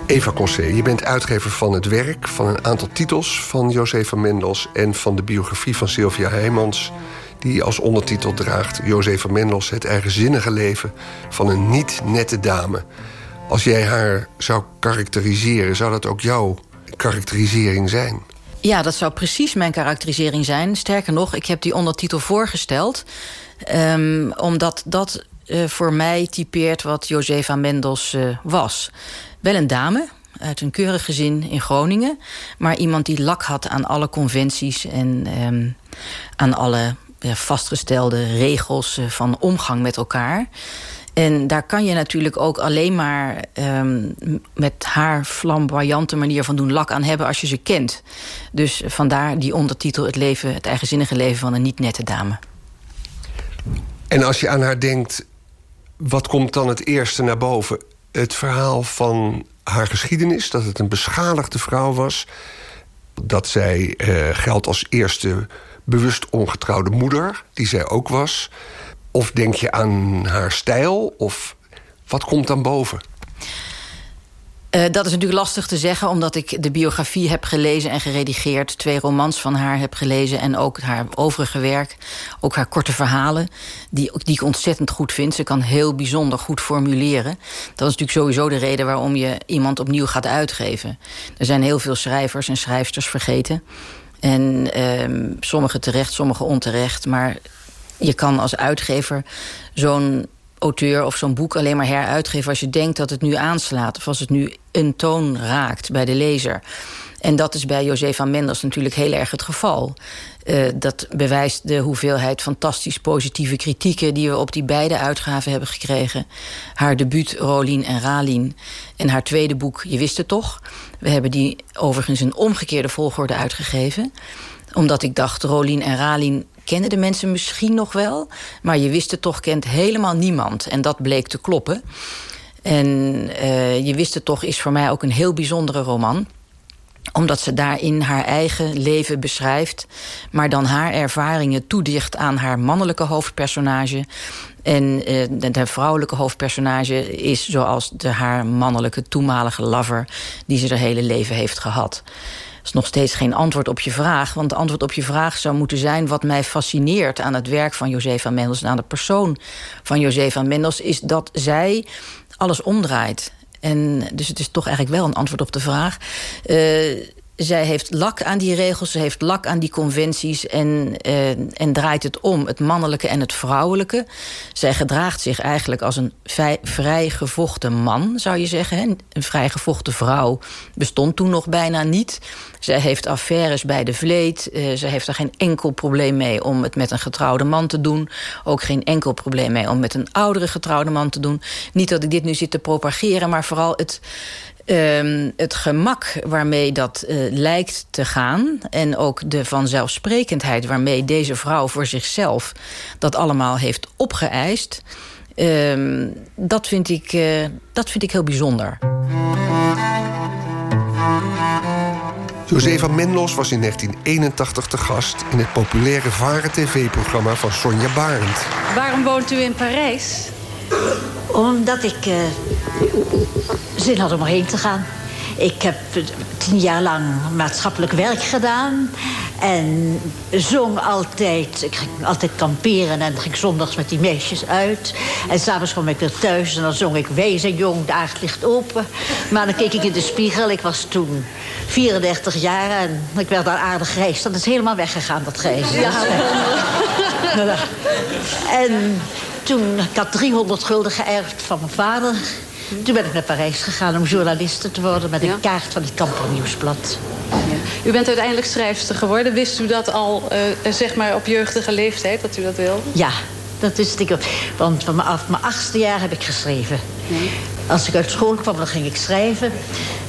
Eva Cossé, je bent uitgever van het werk... van een aantal titels van Josefa Mendels... en van de biografie van Sylvia Heijmans... die als ondertitel draagt... Josefa Mendels, het eigenzinnige leven van een niet-nette dame. Als jij haar zou karakteriseren... zou dat ook jouw karakterisering zijn? Ja, dat zou precies mijn karakterisering zijn. Sterker nog, ik heb die ondertitel voorgesteld. ehm, omdat dat eh, voor mij typeert wat Josefa Mendels eh, was. Wel een dame uit een keurig gezin in Groningen. Maar iemand die lak had aan alle conventies en ehm, aan alle vastgestelde regels eh, van omgang met elkaar. En daar kan je natuurlijk ook alleen maar ehm, met haar flamboyante manier van doen lak aan hebben als je ze kent. Dus vandaar die ondertitel Het, leven, het eigenzinnige leven van een niet nette dame. En als je aan haar denkt, wat komt dan het eerste naar boven? Het verhaal van haar geschiedenis, dat het een beschadigde vrouw was... dat zij eh, geldt als eerste bewust ongetrouwde moeder, die zij ook was... of denk je aan haar stijl, of wat komt dan boven? Eh, dat is natuurlijk lastig te zeggen, omdat ik de biografie heb gelezen en geredigeerd. Twee romans van haar heb gelezen en ook haar overige werk. Ook haar korte verhalen, die, die ik ontzettend goed vind. Ze kan heel bijzonder goed formuleren. Dat is natuurlijk sowieso de reden waarom je iemand opnieuw gaat uitgeven. Er zijn heel veel schrijvers en schrijfsters vergeten. En ehm, sommige terecht, sommige onterecht. Maar je kan als uitgever zo'n auteur of zo'n boek alleen maar heruitgeven... als je denkt dat het nu aanslaat of als het nu een toon raakt bij de lezer. En dat is bij José van Mendels natuurlijk heel erg het geval. Uh, dat bewijst de hoeveelheid fantastisch positieve kritieken... die we op die beide uitgaven hebben gekregen. Haar debuut Rolien en Ralien en haar tweede boek Je wist het toch. We hebben die overigens in omgekeerde volgorde uitgegeven. Omdat ik dacht, Rolien en Ralien kennen de mensen misschien nog wel... maar Je wist het toch kent helemaal niemand. En dat bleek te kloppen. En uh, Je wist het toch is voor mij ook een heel bijzondere roman omdat ze daarin haar eigen leven beschrijft... maar dan haar ervaringen toedicht aan haar mannelijke hoofdpersonage... En uh, de, vrouwelijke hoofdpersonage is zoals de, haar mannelijke toenmalige lover... die ze haar hele leven heeft gehad. Is nog steeds geen antwoord op je vraag. Want het antwoord op je vraag zou moeten zijn... wat mij fascineert aan het werk van José van Mendels... en aan de persoon van José van Mendels... is dat zij alles omdraait. En dus het is toch eigenlijk wel een antwoord op de vraag. Uh, zij heeft lak aan die regels, ze heeft lak aan die conventies... En, uh, en draait het om, het mannelijke en het vrouwelijke. Zij gedraagt zich eigenlijk als een vrij gevochten man, zou je zeggen. Een vrij gevochten vrouw bestond toen nog bijna niet. Zij heeft affaires bij de vleet. Uh, zij heeft er geen enkel probleem mee om het met een getrouwde man te doen. Ook geen enkel probleem mee om met een oudere getrouwde man te doen. Niet dat ik dit nu zit te propageren, maar vooral het Um, het gemak waarmee dat uh, lijkt te gaan... en ook de vanzelfsprekendheid waarmee deze vrouw voor zichzelf... dat allemaal heeft opgeëist... Um, dat, vind ik, uh, dat vind ik heel bijzonder. José van Menlos was in 1981 te gast... in het populaire Varen TV-programma van Sonja Barend. Waarom woont u in Parijs? Omdat ik uh, zin had om erheen te gaan. Ik heb tien jaar lang maatschappelijk werk gedaan. En zong altijd. Ik ging altijd kamperen en ging zondags met die meisjes uit. En s'avonds kwam ik weer thuis en dan zong ik Wezen jong, de aard ligt open. Maar dan keek ik in de spiegel. Ik was toen 34 jaar en ik werd daar aardig grijs. Dat is helemaal weggegaan, dat grijs. Ja. en toen, ik had 300 gulden geërfd van mijn vader. Toen ben ik naar Parijs gegaan om journaliste te worden... met een kaart van het Kamper Nieuwsblad. Ja. U bent uiteindelijk schrijfster geworden. Wist u dat al, uh, zeg maar, op jeugdige leeftijd, dat u dat wilde? Ja, dat wist ik. Want vanaf mijn achtste jaar heb ik geschreven. Als ik uit school kwam, dan ging ik schrijven.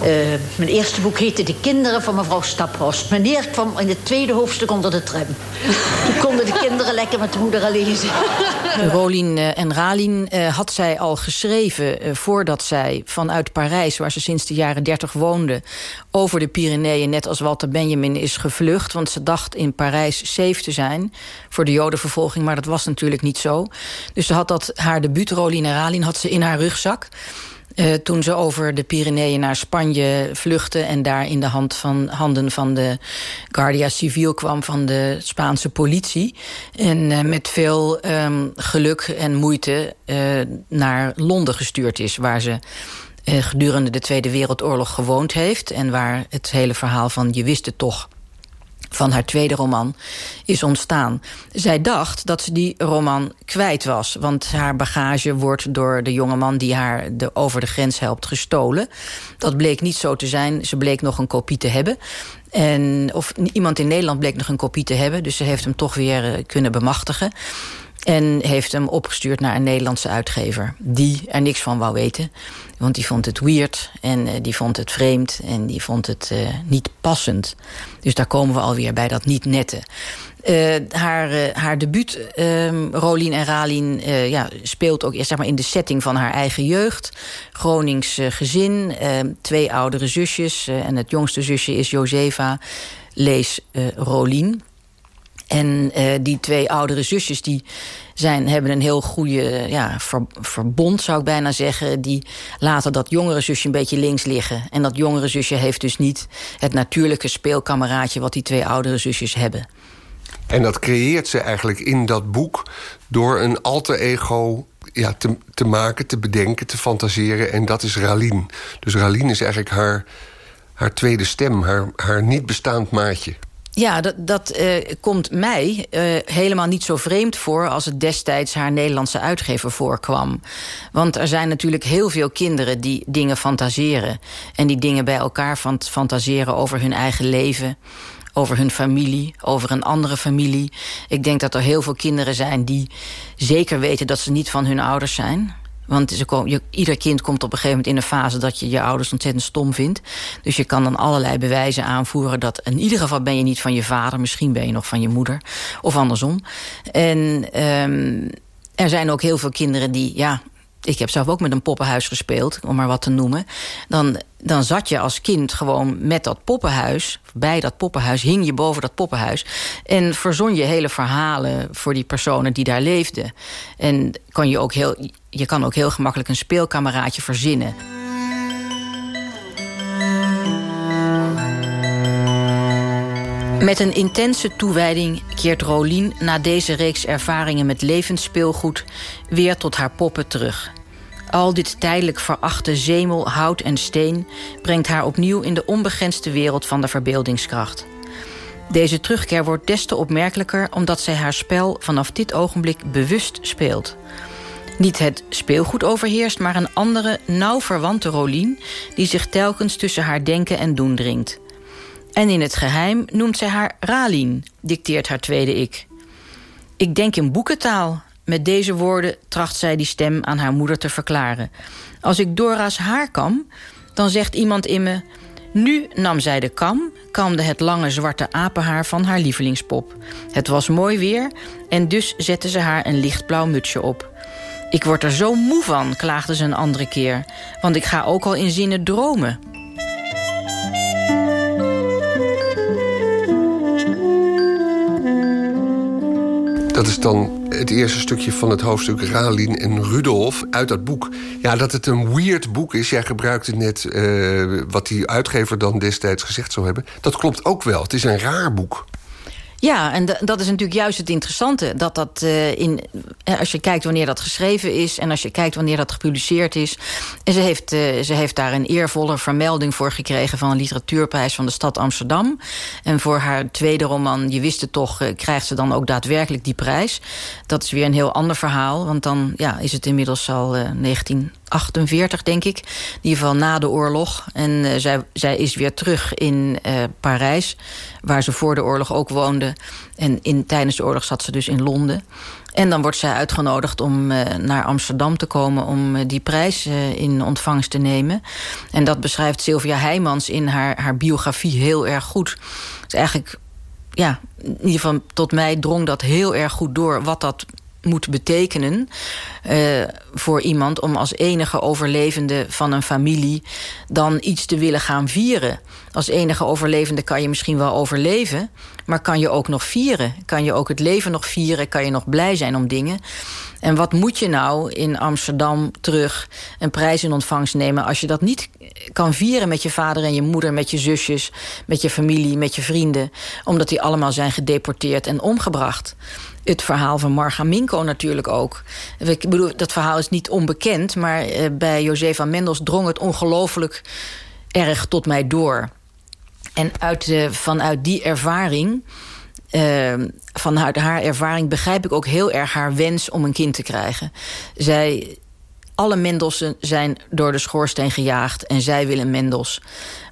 Uh, mijn eerste boek heette De Kinderen van mevrouw Staphorst. Meneer kwam in het tweede hoofdstuk onder de tram. Toen konden de kinderen lekker met de moeder lezen. Rolien uh, en Ralien uh, had zij al geschreven... voordat zij vanuit Parijs, waar ze sinds de jaren dertig woonde... over de Pyreneeën, net als Walter Benjamin, is gevlucht. Want ze dacht in Parijs safe te zijn voor de jodenvervolging. Maar dat was natuurlijk niet zo. Dus ze had dat, haar debuut, Rolien en Ralien, had ze in haar rugzak... Uh, toen ze over de Pyreneeën naar Spanje vluchtte... en daar in de hand van, handen van de Guardia Civil kwam... van de Spaanse politie. En uh, met veel um, geluk en moeite uh, naar Londen gestuurd is... waar ze gedurende de Tweede Wereldoorlog gewoond heeft... en waar het hele verhaal van Je wist het toch van haar tweede roman is ontstaan. Zij dacht dat ze die roman kwijt was. Want haar bagage wordt door de jongeman die haar de, over de grens helpt gestolen. Dat bleek niet zo te zijn. Ze bleek nog een kopie te hebben. En, of iemand in Nederland bleek nog een kopie te hebben. Dus ze heeft hem toch weer uh, kunnen bemachtigen. En heeft hem opgestuurd naar een Nederlandse uitgever. Die er niks van wou weten. Want die vond het weird en uh, die vond het vreemd en die vond het uh, niet passend. Dus daar komen we alweer bij dat niet nette. Uh, haar, uh, haar debuut, uh, Rolien en Ralien, ja, speelt ook zeg maar, in de setting van haar eigen jeugd. Gronings gezin, ehm, twee oudere zusjes. en het jongste zusje is Josefa, lees Rolien. En uh, die twee oudere zusjes die zijn, hebben een heel goede ja, ver, verbond, zou ik bijna zeggen. Die laten dat jongere zusje een beetje links liggen. En dat jongere zusje heeft dus niet het natuurlijke speelkameraadje... wat die twee oudere zusjes hebben. En dat creëert ze eigenlijk in dat boek... door een alter ego ja, te, te maken, te bedenken, te fantaseren. En dat is Ralien. Dus Ralien is eigenlijk haar, haar tweede stem, haar, haar niet bestaand maatje. Ja, dat, dat eh, komt mij eh, helemaal niet zo vreemd voor... als het destijds haar Nederlandse uitgever voorkwam. Want er zijn natuurlijk heel veel kinderen die dingen fantaseren. En die dingen bij elkaar fant fantaseren over hun eigen leven over hun familie, over een andere familie. Ik denk dat er heel veel kinderen zijn die zeker weten dat ze niet van hun ouders zijn. Want ze je, ieder kind komt op een gegeven moment in een fase... dat je je ouders ontzettend stom vindt. Dus je kan dan allerlei bewijzen aanvoeren... dat in ieder geval ben je niet van je vader... misschien ben je nog van je moeder, of andersom. En um, er zijn ook heel veel kinderen die... ja, ik heb zelf ook met een poppenhuis gespeeld, om maar wat te noemen. Dan, dan zat je als kind gewoon met dat poppenhuis... bij dat poppenhuis, hing je boven dat poppenhuis... en verzon je hele verhalen voor die personen die daar leefden. En kan je, ook heel, je kan ook heel gemakkelijk een speelkameraadje verzinnen... Met een intense toewijding keert Rolien na deze reeks ervaringen met levensspeelgoed weer tot haar poppen terug. Al dit tijdelijk verachte zemel, hout en steen brengt haar opnieuw in de onbegrensde wereld van de verbeeldingskracht. Deze terugkeer wordt des te opmerkelijker omdat zij haar spel vanaf dit ogenblik bewust speelt. Niet het speelgoed overheerst, maar een andere, nauw verwante Rolien... die zich telkens tussen haar denken en doen dringt. En in het geheim noemt zij haar Ralien, dicteert haar tweede ik. Ik denk in boekentaal. Met deze woorden tracht zij die stem aan haar moeder te verklaren. Als ik Dora's haar kam, dan zegt iemand in me... Nu nam zij de kam, kamde het lange zwarte apenhaar van haar lievelingspop. Het was mooi weer en dus zette ze haar een lichtblauw mutsje op. Ik word er zo moe van, klaagde ze een andere keer. Want ik ga ook al in zinnen dromen. Dat is dan het eerste stukje van het hoofdstuk Ralien en Rudolf uit dat boek. Ja, dat het een weird boek is. Jij gebruikte net uh, wat die uitgever dan destijds gezegd zou hebben. Dat klopt ook wel. Het is een raar boek. Ja, en dat is natuurlijk juist het interessante. Dat dat uh, in, als je kijkt wanneer dat geschreven is... en als je kijkt wanneer dat gepubliceerd is... en ze heeft, uh, ze heeft daar een eervolle vermelding voor gekregen... van een literatuurprijs van de stad Amsterdam. En voor haar tweede roman, Je wist het toch... Krijgt ze dan ook daadwerkelijk die prijs. Dat is weer een heel ander verhaal. Want dan ja, is het inmiddels al 1948, denk ik. In ieder geval na de oorlog. En zij, zij is weer terug in Parijs... waar ze voor de oorlog ook woonde en in, tijdens de oorlog zat ze dus in Londen. En dan wordt zij uitgenodigd om uh, naar Amsterdam te komen... om die prijs in ontvangst te nemen. En dat beschrijft Sylvia Heijmans in haar, haar biografie heel erg goed. Het is eigenlijk, ja, in ieder geval tot mij drong dat heel erg goed door... wat dat moet betekenen uh, voor iemand... om als enige overlevende van een familie dan iets te willen gaan vieren. Als enige overlevende kan je misschien wel overleven... maar kan je ook nog vieren? Kan je ook het leven nog vieren? Kan je nog blij zijn om dingen? En wat moet je nou in Amsterdam terug een prijs in ontvangst nemen... als je dat niet kan vieren met je vader en je moeder... met je zusjes, met je familie, met je vrienden... omdat die allemaal zijn gedeporteerd en omgebracht het verhaal van Marga Minko natuurlijk ook. Ik bedoel, dat verhaal is niet onbekend... maar eh, bij Josefa Mendels drong het ongelooflijk erg tot mij door. En uit, uh, vanuit die ervaring... Uh, vanuit haar ervaring begrijp ik ook heel erg haar wens om een kind te krijgen. Zij alle Mendelsen zijn door de schoorsteen gejaagd en zij wil een Mendels.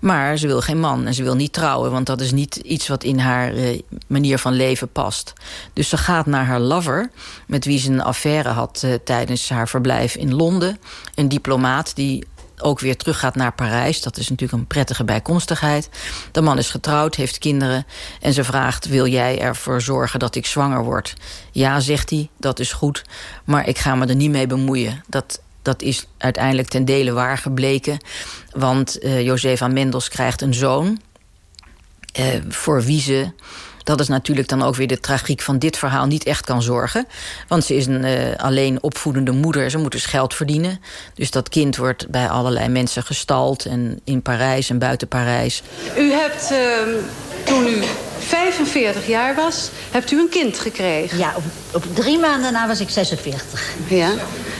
Maar ze wil geen man en ze wil niet trouwen... want dat is niet iets wat in haar uh, manier van leven past. Dus ze gaat naar haar lover... met wie ze een affaire had uh, tijdens haar verblijf in Londen. Een diplomaat die ook weer teruggaat naar Parijs. Dat is natuurlijk een prettige bijkomstigheid. De man is getrouwd, heeft kinderen. En ze vraagt, wil jij ervoor zorgen dat ik zwanger word? Ja, zegt hij, dat is goed. Maar ik ga me er niet mee bemoeien. Dat dat is uiteindelijk ten dele waar gebleken. Want uh, Josefa Mendels krijgt een zoon. Uh, voor wie ze, dat is natuurlijk dan ook weer de tragiek van dit verhaal... niet echt kan zorgen. Want ze is een uh, alleen opvoedende moeder. Ze moet dus geld verdienen. Dus dat kind wordt bij allerlei mensen gestald. En in Parijs en buiten Parijs. U hebt ehm, toen u 45 jaar was, hebt u een kind gekregen? Ja, op, op drie maanden na was ik 46. Ja.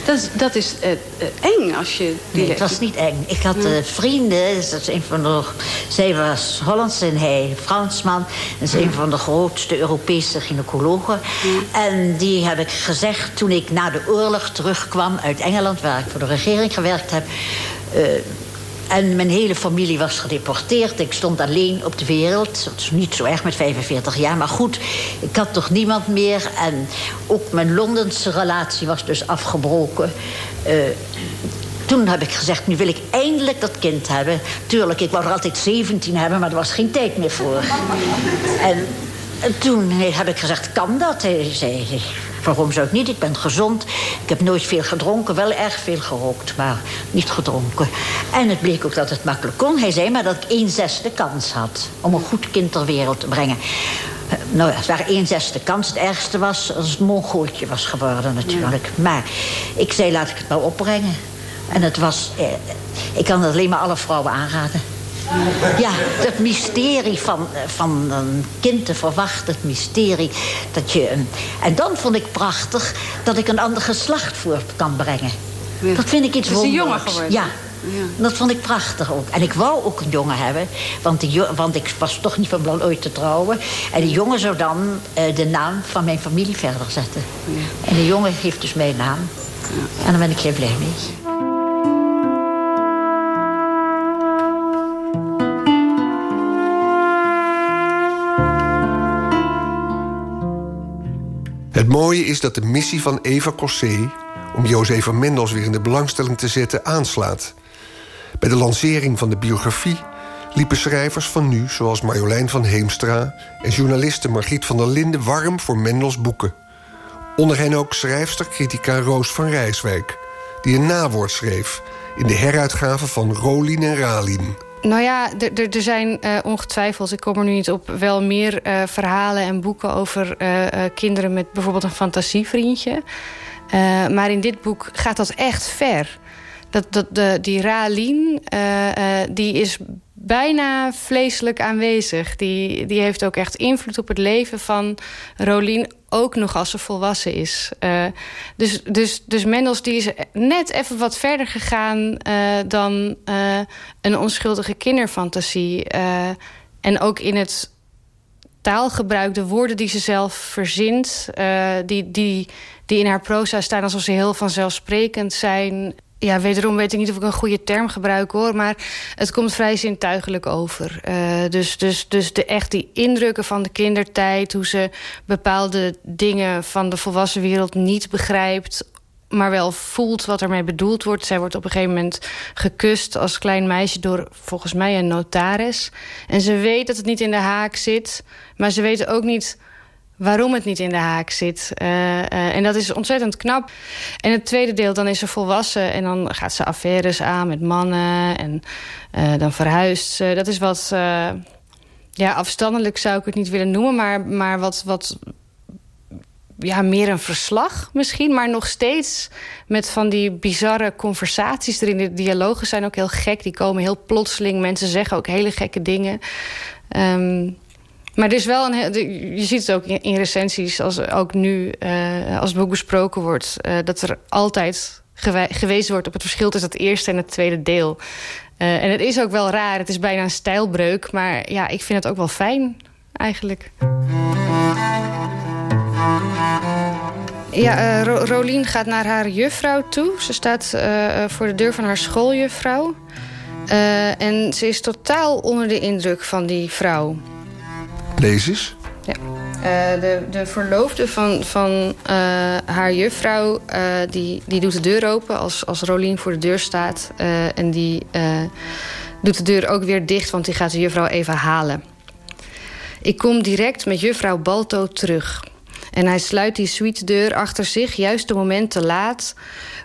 Dat is, dat is eh, eh, eng als je... Die Nee, het was niet eng. Ik had eh, vrienden. dus Dat is een van de, zij was Hollands en hij Fransman. Dat is een van de grootste Europese gynaecologen. En die heb ik gezegd toen ik na de oorlog terugkwam uit Engeland... waar ik voor de regering gewerkt heb... en mijn hele familie was gedeporteerd. Ik stond alleen op de wereld. Dat is niet zo erg met 45 jaar, maar goed. Ik had toch niemand meer. En ook mijn Londense relatie was dus afgebroken. Eh, toen heb ik gezegd, nu wil ik eindelijk dat kind hebben. Tuurlijk, ik wou er altijd 17 hebben, maar er was geen tijd meer voor. En toen heb ik gezegd, kan dat? Hij zei, waarom zou ik niet? Ik ben gezond. Ik heb nooit veel gedronken, wel erg veel gerookt, maar niet gedronken. En het bleek ook dat het makkelijk kon. Hij zei maar dat ik één zesde kans had om een goed kind ter wereld te brengen. Eh, Nou ja, het waren één zesde kans. Het ergste was als het mongooltje was geworden natuurlijk. Maar ik zei, laat ik het nou opbrengen. En het was... Eh, ik kan het alleen maar alle vrouwen aanraden. Ja, het mysterie van, van een kind te verwachten, het mysterie dat je... een- En dan vond ik prachtig dat ik een ander geslacht voort kan brengen. Dat vind ik iets Het is een jongen wonderlijks. geworden. Ja, dat vond ik prachtig ook. En ik wou ook een jongen hebben, want, die, want ik was toch niet van plan ooit te trouwen. En die jongen zou dan eh, de naam van mijn familie verder zetten. En die jongen heeft dus mijn naam. En daar ben ik heel blij mee. Het mooie is dat de missie van Eva Cossé... om Josefa Mendels weer in de belangstelling te zetten, aanslaat. Bij de lancering van de biografie liepen schrijvers van nu... zoals Marjolein van Heemstra en journaliste Margriet van der Linden... warm voor Mendels boeken. Onder hen ook schrijfster critica Roos van Rijswijk... die een nawoord schreef in de heruitgave van Rolien en Ralien... Nou ja, er- zijn eh, ongetwijfeld, ik kom er nu niet op... wel meer eh, verhalen en boeken over eh, kinderen... met bijvoorbeeld een fantasievriendje. Maar in dit boek gaat dat echt ver. Dat, dat, de, die Ralien, die is bijna vleeselijk aanwezig. Die, die heeft ook echt invloed op het leven van Rolien... ook nog als ze volwassen is. Eh, dus, dus, dus Mendels die is net even wat verder gegaan... eh, dan eh, een onschuldige kinderfantasie. En ook in het taalgebruik, de woorden die ze zelf verzint... die, die, die in haar proza staan alsof ze heel vanzelfsprekend zijn... Ja, wederom weet ik niet of ik een goede term gebruik hoor... maar het komt vrij zintuigelijk over. Eh, dus dus, dus de, echt die indrukken van de kindertijd... hoe ze bepaalde dingen van de volwassen wereld niet begrijpt maar wel voelt wat ermee bedoeld wordt. Zij wordt op een gegeven moment gekust als klein meisje... door volgens mij een notaris. En ze weet dat het niet in de haak zit... maar ze weet ook niet waarom het niet in de haak zit. Eh, eh, en dat is ontzettend knap. En het tweede deel, dan is ze volwassen... en dan gaat ze affaires aan met mannen... en eh, dan verhuist ze. Dat is wat... ja, afstandelijk zou ik het niet willen noemen... maar, maar wat, wat ja, meer een verslag misschien, maar nog steeds met van die bizarre conversaties erin. De dialogen zijn ook heel gek, die komen heel plotseling. Mensen zeggen ook hele gekke dingen. Ehm, maar er is wel een, je ziet het ook in, recensies, als, ook nu, eh, als het boek besproken wordt, eh, dat er altijd gewe- gewezen wordt op het verschil tussen het eerste en het tweede deel. Eh, en het is ook wel raar, het is bijna een stijlbreuk, maar ja, ik vind het ook wel fijn eigenlijk. Ja, Ro- Rolien gaat naar haar juffrouw toe. Ze staat voor de deur van haar schooljuffrouw. En ze is totaal onder de indruk van die vrouw. Lees eens. Ja. Eh, de, de verloofde van, van eh, haar juffrouw, eh, die, die doet de deur open als, als Rolien voor de deur staat. En die doet de deur ook weer dicht, want die gaat de juffrouw even halen. Ik kom direct met juffrouw Balto terug. En hij sluit die suitedeur achter zich juist een moment te laat...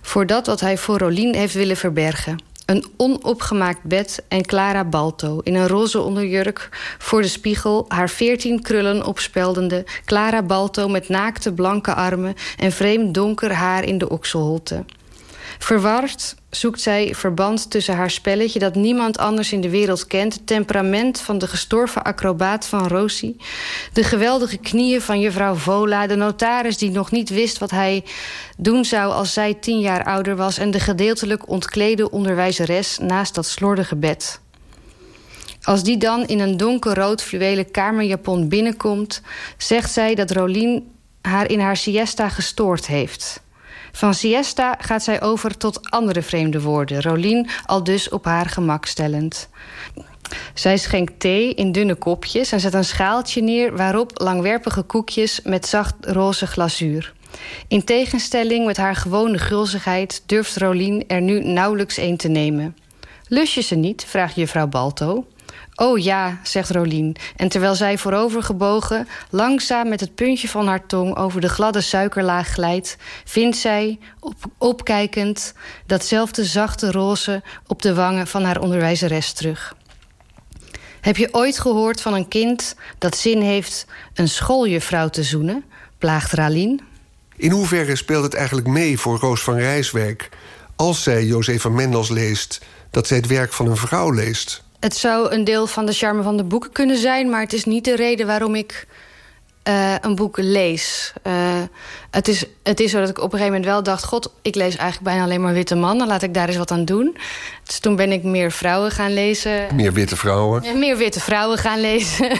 voor dat wat hij voor Rolien heeft willen verbergen. Een onopgemaakt bed en Clara Balto in een roze onderjurk voor de spiegel... haar veertien krullen opspeldende Clara Balto met naakte blanke armen... en vreemd donker haar in de okselholte. Verward zoekt zij verband tussen haar spelletje... dat niemand anders in de wereld kent... het temperament van de gestorven acrobaat van Rosie... de geweldige knieën van juffrouw Vola... de notaris die nog niet wist wat hij doen zou als zij tien jaar ouder was... en de gedeeltelijk ontklede onderwijzeres naast dat slordige bed. Als die dan in een donkerrood fluwelen kamerjapon binnenkomt... zegt zij dat Rolien haar in haar siesta gestoord heeft... Van siesta gaat zij over tot andere vreemde woorden. Rolien al dus op haar gemak stellend. Zij schenkt thee in dunne kopjes en zet een schaaltje neer... waarop langwerpige koekjes met zacht roze glazuur. In tegenstelling met haar gewone gulzigheid... durft Rolien er nu nauwelijks een te nemen. Lust je ze niet? vraagt juffrouw Balto. Oh ja, zegt Rolien. En terwijl zij voorovergebogen langzaam met het puntje van haar tong over de gladde suikerlaag glijdt, vindt zij, op, opkijkend, datzelfde zachte roze op de wangen van haar onderwijzeres terug. Heb je ooit gehoord van een kind dat zin heeft een schooljuffrouw te zoenen? plaagt Ralien. In hoeverre speelt het eigenlijk mee voor Roos van Rijswijk... als zij Josefa Mendels leest, dat zij het werk van een vrouw leest? Het zou een deel van de charme van de boeken kunnen zijn... maar het is niet de reden waarom ik uh, een boek lees. Uh, het, is, het is zo dat ik op een gegeven moment wel dacht... god, ik lees eigenlijk bijna alleen maar witte mannen. Laat ik daar eens wat aan doen. Dus toen ben ik meer vrouwen gaan lezen. Meer witte vrouwen? Ja, meer witte vrouwen gaan lezen.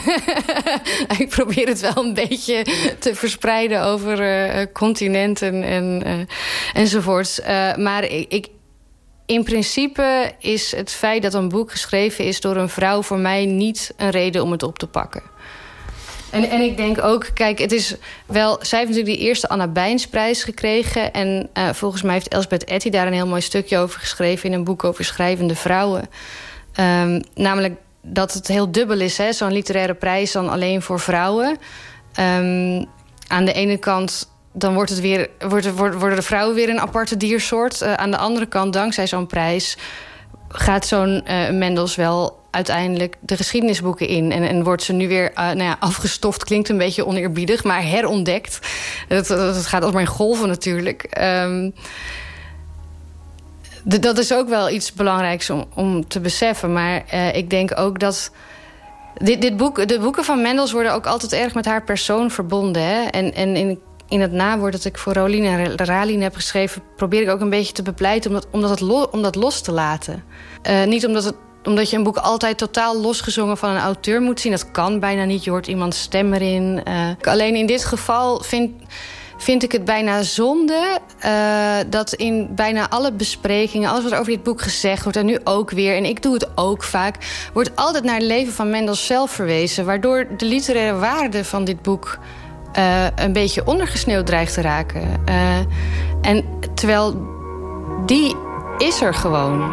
ik probeer het wel een beetje te verspreiden over uh, continenten en, enzovoorts. maar ik, ik in principe is het feit dat een boek geschreven is door een vrouw... voor mij niet een reden om het op te pakken. En, en ik denk ook, kijk, het is wel... Zij heeft natuurlijk die eerste Anna Bijnsprijs gekregen. En uh, volgens mij heeft Elsbeth Etty daar een heel mooi stukje over geschreven... in een boek over schrijvende vrouwen. Um, namelijk dat het heel dubbel is, zo'n literaire prijs dan alleen voor vrouwen. Um, aan de ene kant dan wordt het weer, wordt, worden de vrouwen weer een aparte diersoort. Uh, aan de andere kant, dankzij zo'n prijs... gaat zo'n uh, Mendels wel uiteindelijk de geschiedenisboeken in. En, en wordt ze nu weer uh, nou ja, afgestoft. Klinkt een beetje oneerbiedig, maar herontdekt. Het, het gaat als in golven natuurlijk. Um, dat is ook wel iets belangrijks om, om te beseffen. Maar ik denk ook dat... Dit, dit boek, de boeken van Mendels worden ook altijd erg met haar persoon verbonden. Hè? En, en in in het nawoord dat ik voor Rolien en Ralien heb geschreven... probeer ik ook een beetje te bepleiten om dat, om dat, om dat los te laten. Uh, niet omdat, het, omdat je een boek altijd totaal losgezongen van een auteur moet zien. Dat kan bijna niet, je hoort iemands stem erin. Uh, alleen in dit geval vind, vind ik het bijna zonde... Uh, dat in bijna alle besprekingen, alles wat over dit boek gezegd wordt... en nu ook weer, en ik doe het ook vaak... wordt altijd naar het leven van Mendels zelf verwezen... waardoor de literaire waarde van dit boek uh, een beetje ondergesneeuwd dreigt te raken. Uh, en terwijl die is er gewoon.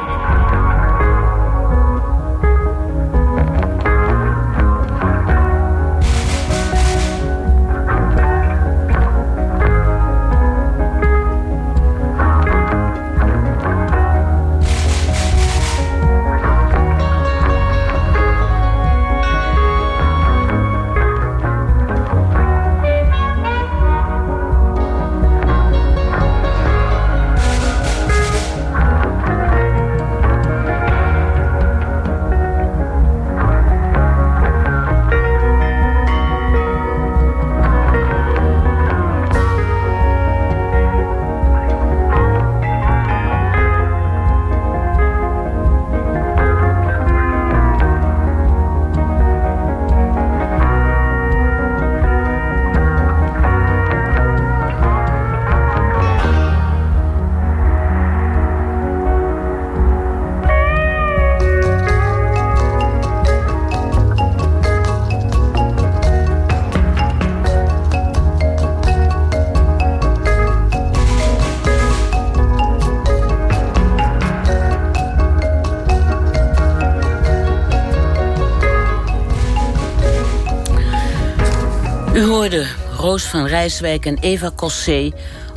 Roos van Rijswijk en Eva Cossé...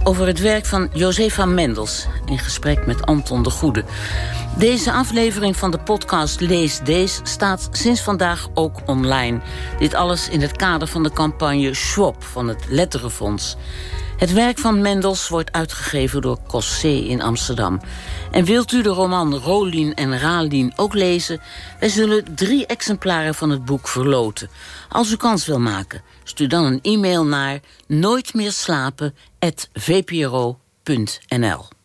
over het werk van Josefa Mendels... in gesprek met Anton de Goede. Deze aflevering van de podcast Lees Deze staat sinds vandaag ook online. Dit alles in het kader van de campagne Schwab van het Letterenfonds. Het werk van Mendels wordt uitgegeven door Cossé in Amsterdam. En wilt u de roman Rolien en Ralien ook lezen? Wij zullen drie exemplaren van het boek verloten. Als u kans wil maken, stuur dan een e-mail naar nooitmeerslapen.vpro.nl.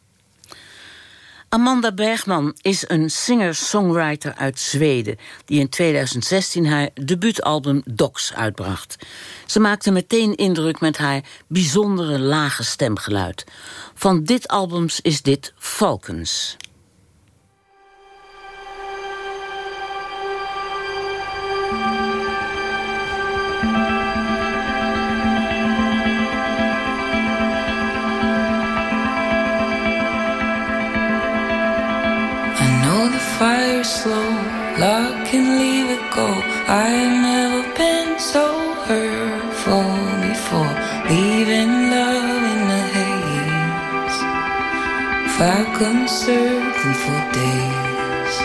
Amanda Bergman is een singer-songwriter uit Zweden... die in 2016 haar debuutalbum Docs uitbracht. Ze maakte meteen indruk met haar bijzondere lage stemgeluid. Van dit albums is dit Falcons. Slow, lock and leave it go. I've never been so hurtful before, leaving love in the haze. Falcon circling for days,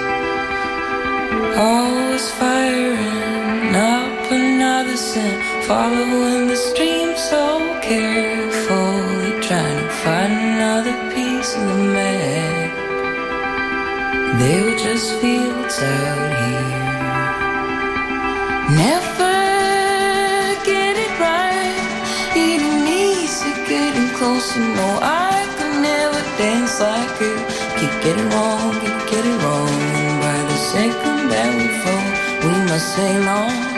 always firing up another scent, following the stream so carefully, They were just fields out here. Never get it right. Eating easy, getting closer. No, I could never dance like you. Keep getting wrong, keep getting wrong. And by the second that we fall, we must sail on.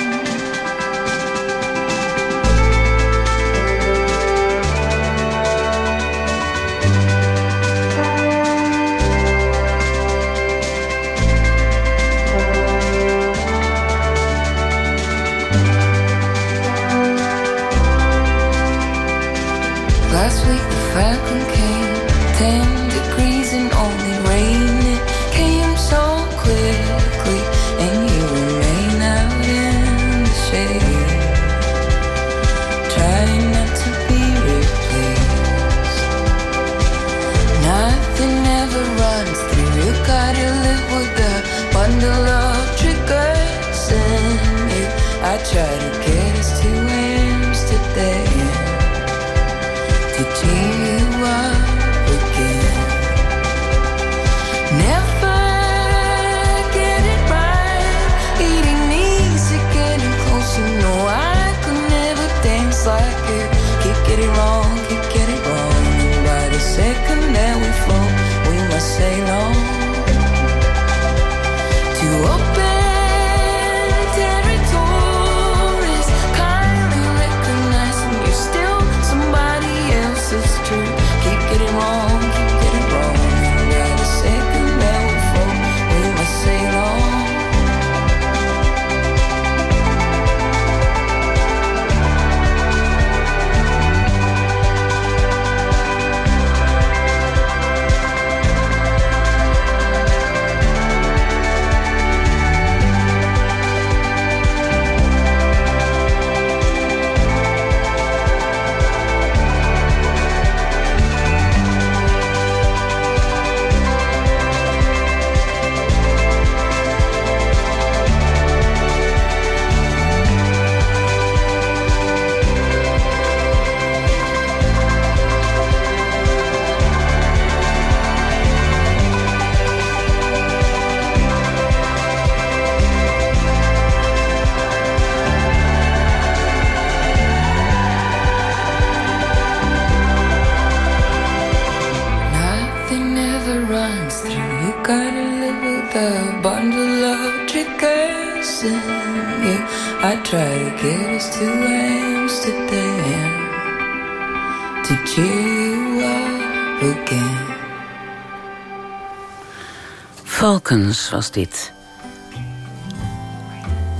Was dit.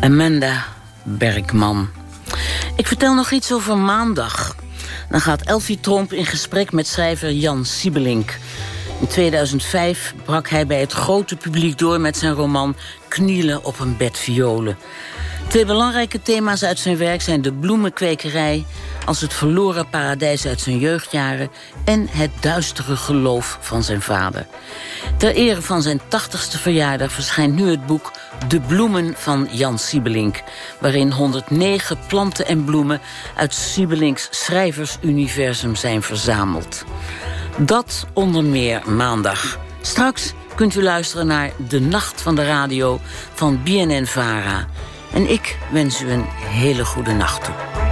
Amanda Bergman. Ik vertel nog iets over maandag. Dan gaat Elfie Tromp in gesprek met schrijver Jan Siebelink. In 2005 brak hij bij het grote publiek door met zijn roman Knielen op een bed violen. Twee belangrijke thema's uit zijn werk zijn de bloemenkwekerij... als het verloren paradijs uit zijn jeugdjaren... en het duistere geloof van zijn vader. Ter ere van zijn 80ste verjaardag verschijnt nu het boek De bloemen van Jan Siebelink... waarin 109 planten en bloemen uit Siebelinks schrijversuniversum zijn verzameld. Dat onder meer maandag. Straks kunt u luisteren naar De Nacht van de Radio van BNN-VARA. En ik wens u een hele goede nacht toe.